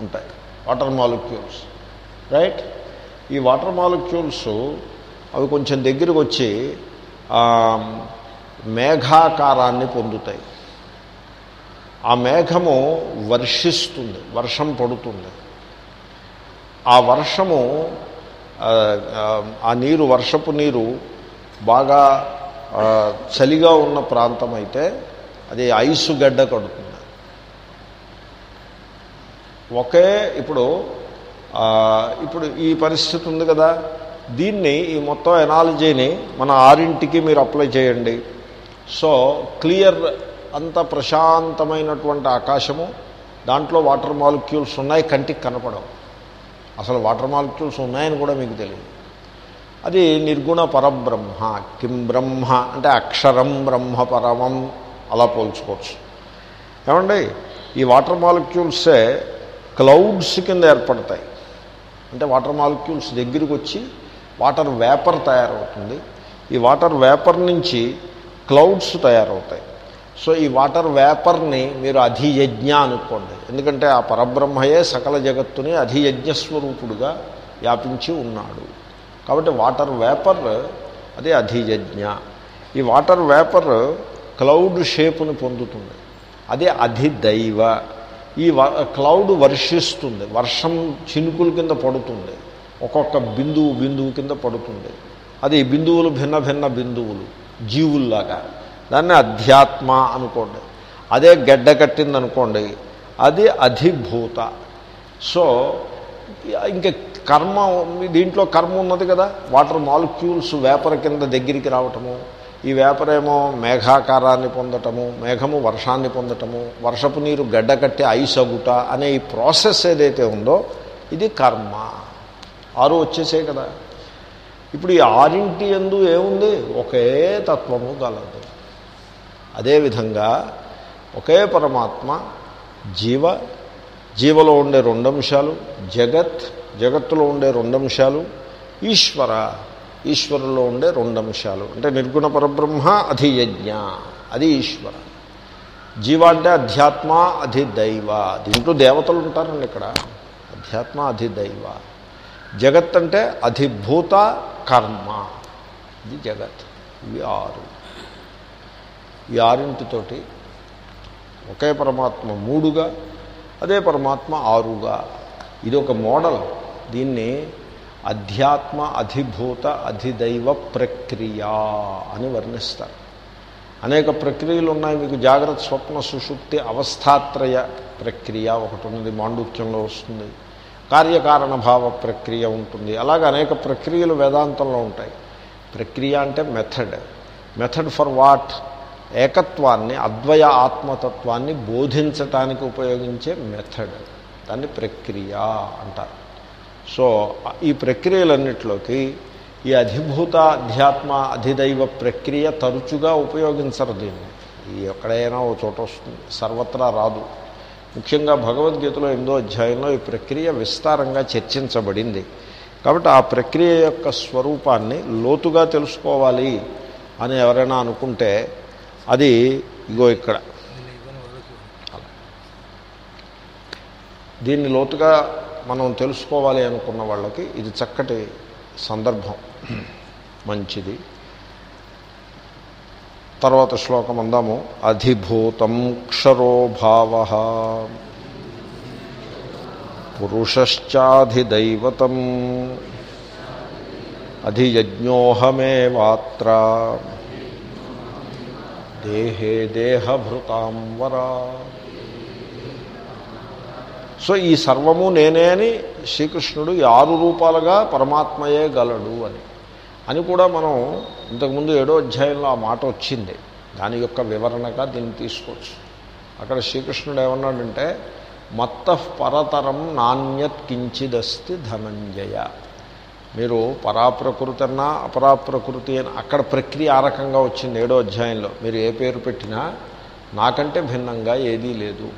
ఉంటాయి. Water molecules. రైట్? ఈ వాటర్ మాలిక్యూల్స్ అవి కొంచెం దగ్గరకు వచ్చి మేఘాకారాన్ని పొందుతాయి. ఆ మేఘము వర్షిస్తుంది వర్షం పడుతుంది. ఆ వర్షము ఆ, నీరు వర్షపు నీరు బాగా చలిగా ఉన్న ప్రాంతం అయితే అది ఐసు గడ్డ కడుతుంది. ఒకే ఇప్పుడు ఇప్పుడు ఈ పరిస్థితి ఉంది కదా. దీన్ని ఈ మొత్తం ఎనాలజీని మన ఆరింటికి మీరు అప్లై చేయండి. సో క్లియర్ అంత ప్రశాంతమైనటువంటి ఆకాశము దాంట్లో వాటర్ మాలిక్యూల్స్ ఉన్నాయి కంటికి కనపడవు. అసలు వాటర్ మాలిక్యూల్స్ ఉన్నాయని కూడా మీకు తెలియదు. అది నిర్గుణ పరబ్రహ్మ కిం బ్రహ్మ అంటే అక్షరం బ్రహ్మ పరమం అలా పోల్చుకోవచ్చు. ఏమండి? ఈ వాటర్ మాలిక్యూల్సే క్లౌడ్స్ కింద ఏర్పడతాయి. అంటే వాటర్ మాలిక్యూల్స్ దగ్గరికి వచ్చి వాటర్ వేపర్ తయారవుతుంది. ఈ వాటర్ వేపర్ నుంచి క్లౌడ్స్ తయారవుతాయి. సో ఈ వాటర్ వేపర్ని మీరు అధియజ్ఞ అనుకోండి. ఎందుకంటే ఆ పరబ్రహ్మయే సకల జగత్తుని అధియజ్ఞ స్వరూపుడుగా వ్యాపించి ఉన్నాడు. కాబట్టి వాటర్ వేపర్ అదే అధియజ్ఞ. ఈ వాటర్ వేపర్ క్లౌడ్ షేపును పొందుతుంది. అదే అధిదైవ. ఈ వ- క్లౌడ్ వర్షిస్తుంది. వర్షం చినుకుల కింద పడుతుంది. ఒక్కొక్క బిందువు బిందువు కింద పడుతుంది. అది బిందువులు భిన్న భిన్న బిందువులు. జీవుల్లాగా. దాన్ని అధ్యాత్మ అనుకోండి. అదే గడ్డ కట్టిందనుకోండి అది అధిభూత. సో ఇంకా కర్మ దీంట్లో కర్మ ఉన్నది కదా వాటర్ మాలిక్యూల్స్ వేపర్ కింద దగ్గరికి రావటము ఈ వేపర్ ఏమో మేఘాకారాన్ని పొందటము మేఘము వర్షాన్ని పొందటము వర్షపు నీరు గడ్డ కట్టి ఐసగుట అనే ఈ ప్రాసెస్ ఏదైతే ఉందో ఇది కర్మ. ఆరు వచ్చేసే కదా. ఇప్పుడు ఈ ఆరింటి ఎందు ఏముంది? ఒకే తత్వము గలదు. అదేవిధంగా ఒకే పరమాత్మ జీవ జీవలో ఉండే రెండు అంశాలు జగత్ జగత్తులో ఉండే రెండు అంశాలు ఈశ్వర ఈశ్వరులో ఉండే రెండు అంశాలు అంటే నిర్గుణ పరబ్రహ్మ అధియజ్ఞ అది ఈశ్వర. జీవ అంటే అధ్యాత్మ అధిదైవ దీంట్లో దేవతలు ఉంటారండి ఇక్కడ. అధ్యాత్మ అధిదైవ జగత్ అంటే అధిభూత కర్మ. ఇది జగత్. ఇవి ఆరు. ఈ ఆరింటితోటి ఒకే పరమాత్మ మూడుగా అదే పరమాత్మ ఆరుగా. ఇది ఒక మోడల్. దీన్ని అధ్యాత్మ అధిభూత అధిదైవ ప్రక్రియ అని వర్ణిస్తారు. అనేక ప్రక్రియలు ఉన్నాయి మీకు జాగ్రత్త స్వప్న సుషుప్తి అవస్థాత్రయ ప్రక్రియ ఒకటి ఉన్నది మాండుక్యంలో వస్తుంది. కార్యకారణ భావ ప్రక్రియ ఉంటుంది. అలాగే అనేక ప్రక్రియలు వేదాంతంలో ఉంటాయి. ప్రక్రియ అంటే మెథడ్. Method for what? ఏకత్వాన్ని అద్వయ ఆత్మతత్వాన్ని బోధించటానికి ఉపయోగించే మెథడ్. దాన్ని ప్రక్రియ అంటారు. సో ఈ ప్రక్రియలన్నిటిలోకి ఈ అధిభూత అధ్యాత్మ అధిదైవ ప్రక్రియ తరచుగా ఉపయోగించరు దీన్ని. ఈ ఎక్కడైనా ఓ చోట వస్తుంది. సర్వత్రా రాదు. ముఖ్యంగా భగవద్గీతలో ఎనిమిదో అధ్యాయంలో ఈ ప్రక్రియ విస్తారంగా చర్చించబడింది. కాబట్టి ఆ ప్రక్రియ యొక్క స్వరూపాన్ని లోతుగా తెలుసుకోవాలి అని ఎవరైనా అనుకుంటే అది ఇగో ఇక్కడ. దీన్ని లోతుగా మనం తెలుసుకోవాలి అనుకున్న వాళ్ళకి ఇది చక్కటి సందర్భం. మంచిది. తర్వాత శ్లోకం అందాము. అధిభూతం క్షరోభావ పురుషశ్చాధిదైవతం. అధియజ్ఞోహమేవాత్ర. దేహే దేహభృతాం వరా. సో ఈ సర్వము నేనే అని శ్రీకృష్ణుడు ఈ ఆరు రూపాలుగా పరమాత్మయే గలడు అని. అని కూడా మనం ఇంతకుముందు ఏడో అధ్యాయంలో ఆ మాట వచ్చింది. దాని యొక్క వివరణగా దీన్ని తీసుకోవచ్చు. అక్కడ శ్రీకృష్ణుడు ఏమన్నాడంటే మత్త పరతరం నాణ్యత్ కించిదస్తి ధనంజయ. మీరు పరాప్రకృతి అన్నా అపరాప్రకృతి అని అక్కడ ప్రక్రియ ఆ రకంగా వచ్చింది ఏడో అధ్యాయంలో. మీరు ఏ పేరు పెట్టినా నాకంటే భిన్నంగా ఏదీ లేదు.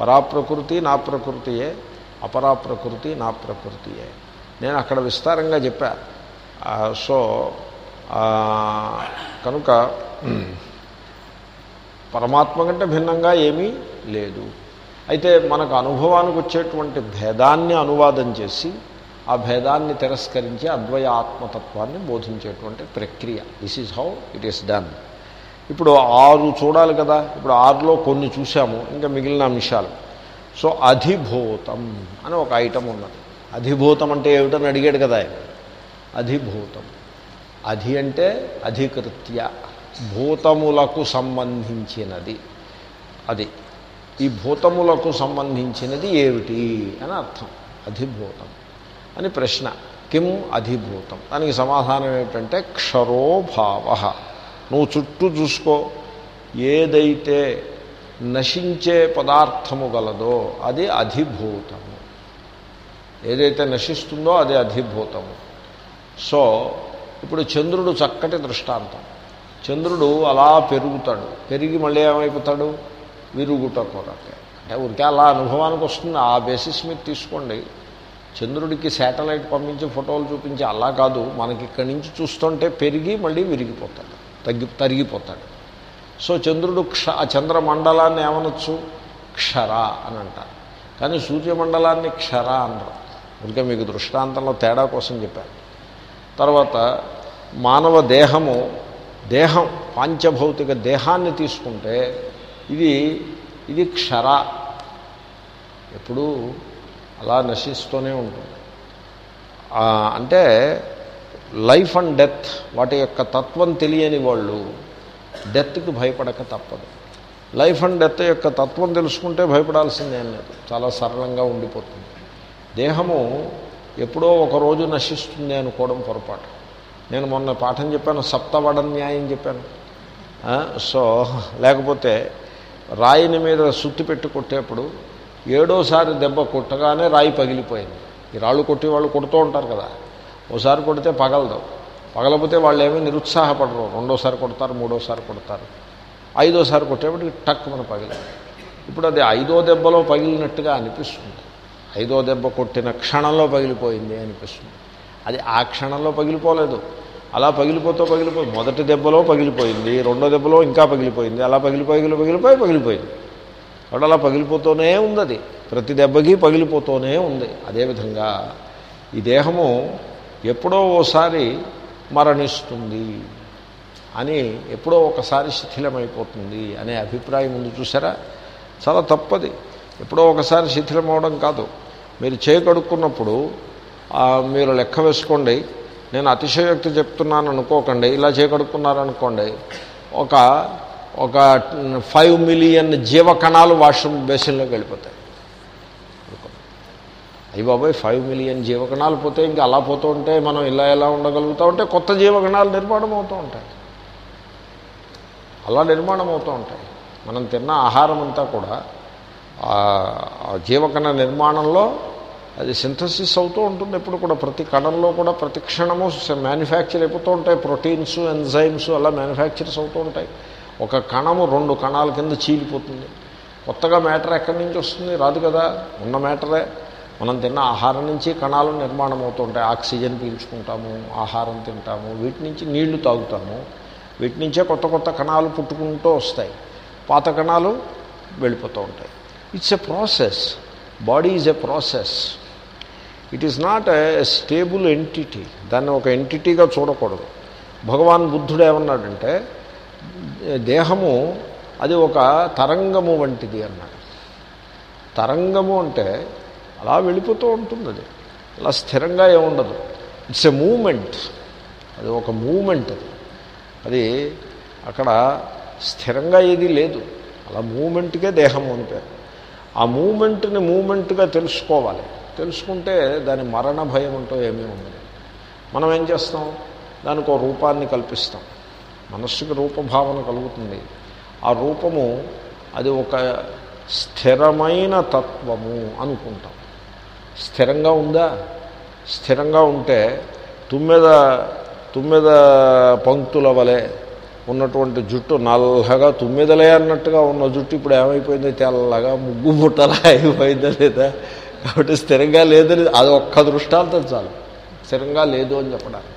పరాప్రకృతి నా ప్రకృతియే అపరాప్రకృతి నా ప్రకృతియే. నేను అక్కడ విస్తారంగా చెప్పా. సో కనుక పరమాత్మ కంటే భిన్నంగా ఏమీ లేదు. అయితే మనకు అనుభవానికి వచ్చేటువంటి భేదాన్ని అనువాదం చేసి ఆ భేదాన్ని తిరస్కరించి అద్వయ ఆత్మతత్వాన్ని బోధించేటువంటి ప్రక్రియ. This is how it is done ఇప్పుడు ఆరు చూడాలి కదా. ఇప్పుడు ఆరులో కొన్ని చూసాము ఇంకా మిగిలిన అంశాలు సో అధిభూతం అని ఒక ఐటమ్ ఉన్నది. అధిభూతం అంటే ఏమిటని అడిగాడు కదా ఆయన. అధిభూతం. అధి అంటే అధికృత్య. భూతములకు సంబంధించినది. అది. ఈ భూతములకు సంబంధించినది ఏమిటి అని అర్థం. అధిభూతం. అని ప్రశ్న. కిం అధిభూతం. దానికి సమాధానం ఏమిటంటే క్షరోభావ నువ్వు చుట్టూ చూసుకో. ఏదైతే నశించే పదార్థము గలదో అది అధిభూతము. ఏదైతే నశిస్తుందో అది అధిభూతము. సో ఇప్పుడు చంద్రుడు చక్కటి దృష్టాంతం. చంద్రుడు అలా పెరుగుతాడు. పెరిగి మళ్ళీ ఏమైపోతాడు? విరుగుట కొరకే. అంటే ఊరికే అలా అనుభవానికి వస్తుంది. ఆ బేసిస్ మీద తీసుకోండి. చంద్రుడికి శాటిలైట్ పంపించి ఫోటోలు చూపించి అలా కాదు మనకి ఇక్కడి నుంచి చూస్తుంటే పెరిగి మళ్ళీ విరిగిపోతాడు తగ్గి తరిగిపోతాడు. సో చంద్రుడు క్ష ఆ చంద్రమండలాన్ని ఏమనొచ్చు? క్షర అని అంటారు. కానీ సూర్యమండలాన్ని క్షర అనరు. అందుకే మీకు దృష్టాంతంలో తేడా కోసం చెప్పాను. తర్వాత మానవ దేహము దేహం పాంచభౌతిక దేహాన్ని తీసుకుంటే ఇది ఇది క్షర. ఎప్పుడూ అలా నశిస్తూనే ఉంటుంది. అంటే లైఫ్ అండ్ డెత్ వాటి యొక్క తత్వం తెలియని వాళ్ళు డెత్కి భయపడక తప్పదు. లైఫ్ అండ్ డెత్ యొక్క తత్వం తెలుసుకుంటే భయపడాల్సిందే లేదు. చాలా సరళంగా ఉండిపోతుంది. దేహము ఎప్పుడో ఒకరోజు నశిస్తుంది అనుకోవడం పొరపాటు. నేను మొన్న పాఠం చెప్పాను సప్తవడ న్యాయం చెప్పాను. సో లేకపోతే రాయిని మీద సుత్తి పెట్టి కొట్టేప్పుడు ఏడోసారి దెబ్బ కొట్టగానే రాయి పగిలిపోయింది. ఈ రాళ్ళు కొట్టి వాళ్ళు కొడుతూ ఉంటారు కదా. ఓసారి కొడితే పగలదు. పగలపోతే వాళ్ళు ఏమీ నిరుత్సాహపడరు. రెండోసారి కొడతారు మూడోసారి కొడతారు. ఐదోసారి కొట్టేప్పటికి టక్ మన పగిలింది ఇప్పుడు అది ఐదో దెబ్బలో పగిలినట్టుగా అనిపిస్తుంది. ఐదో దెబ్బ కొట్టిన క్షణంలో పగిలిపోయింది అనిపిస్తుంది. అది ఆ క్షణంలో పగిలిపోలేదు. అలా పగిలిపోతూ పగిలిపోయి మొదటి దెబ్బలో పగిలిపోయింది రెండో దెబ్బలో ఇంకా పగిలిపోయింది అలా పగిలిపోయి పగిలిపోయి పగిలిపోయింది. కాబట్టి అలా పగిలిపోతూనే ఉంది అది ప్రతి దెబ్బకి పగిలిపోతూనే ఉంది. అదేవిధంగా ఈ దేహము ఎప్పుడో ఓసారి మరణిస్తుంది అని ఎప్పుడో ఒకసారి శిథిలమైపోతుంది అనే అభిప్రాయం ఉంది చూసారా? చాలా తప్పది. ఎప్పుడో ఒకసారి శిథిలం అవడం కాదు. మీరు చేయకడుక్కున్నప్పుడు మీరు లెక్క వేసుకోండి. నేను అతిశయోక్తి చెప్తున్నాను అనుకోకండి ఇలా చేకడుక్కున్నారనుకోండి ఒక ఒక ఫైవ్ మిలియన్ జీవకణాలు వాష్రూమ్ బేసిన్లోకి వెళ్ళిపోతాయి. అయ్యి బాబాయ్ ఫైవ్ మిలియన్ జీవకణాలు పోతే ఇంకా అలా పోతూ ఉంటే మనం ఇలా ఎలా ఉండగలుగుతూ ఉంటే కొత్త జీవకణాలు నిర్మాణం అవుతూ ఉంటాయి. అలా నిర్మాణం అవుతూ ఉంటాయి. మనం తిన్న ఆహారం అంతా కూడా ఆ జీవకణ నిర్మాణంలో అది సింథసిస్ అవుతూ ఉంటుంది. ఎప్పుడు కూడా ప్రతి కణంలో కూడా ప్రతి క్షణము మ్యానుఫ్యాక్చర్ అయిపోతూ ఉంటాయి. ప్రోటీన్స్ ఎంజైమ్స్ అలా మ్యానుఫ్యాక్చర్స్ అవుతూ ఉంటాయి. ఒక కణము రెండు కణాల కింద చీలిపోతుంది. కొత్తగా మ్యాటర్ ఎక్కడి నుంచి వస్తుంది? రాదు కదా. ఉన్న మ్యాటరే. మనం తిన్న ఆహారం నుంచి కణాలు నిర్మాణం అవుతుంటాయి. ఆక్సిజన్ పీల్చుకుంటాము ఆహారం తింటాము వీటి నుంచి నీళ్ళు తాగుతాము. వీటి నుంచే కొత్త కొత్త కణాలు పుట్టుకుంటూ వస్తాయి. పాత కణాలు వెళ్ళిపోతూ ఉంటాయి. It's a process body is a process it is not a stable entity దాన్ని ఒక ఎంటిటీగా చూడకూడదు. భగవాన్ బుద్ధుడు ఏమన్నాడంటే దేహము అది ఒక తరంగము వంటిది అన్నాడు. తరంగము అంటే అలా వెళ్ళిపోతూ ఉంటుంది అది. అలా స్థిరంగా ఏముండదు ఇట్స్ ఎ మూమెంట్ అది ఒక మూమెంట్ అది. అది అక్కడ స్థిరంగా ఏది లేదు. అలా మూమెంట్కే దేహము అని పేరు. ఆ మూమెంట్ని మూమెంట్గా తెలుసుకోవాలి. తెలుసుకుంటే దాని మరణ భయం అంటూ ఏమీ ఉండదు. మనం ఏం చేస్తాం? దానికి ఒక రూపాన్ని కల్పిస్తాం. మనస్సుకి రూపభావన కలుగుతుంది. ఆ రూపము అది ఒక స్థిరమైన తత్వము అనుకుంటాం. స్థిరంగా ఉందా? స్థిరంగా ఉంటే తుమ్మెద తుమ్మెద పంక్తుల వలె ఉన్నటువంటి జుట్టు నల్లగా తుమ్మెదలే అన్నట్టుగా ఉన్న జుట్టు ఇప్పుడు ఏమైపోయింది తెల్లగా ముగ్గు ముట్టలా అయిపోయిందా లేదా? కాబట్టి స్థిరంగా లేదని అది ఒక్క దృష్టాంతం చాలు. స్థిరంగా లేదు అని చెప్పడానికి.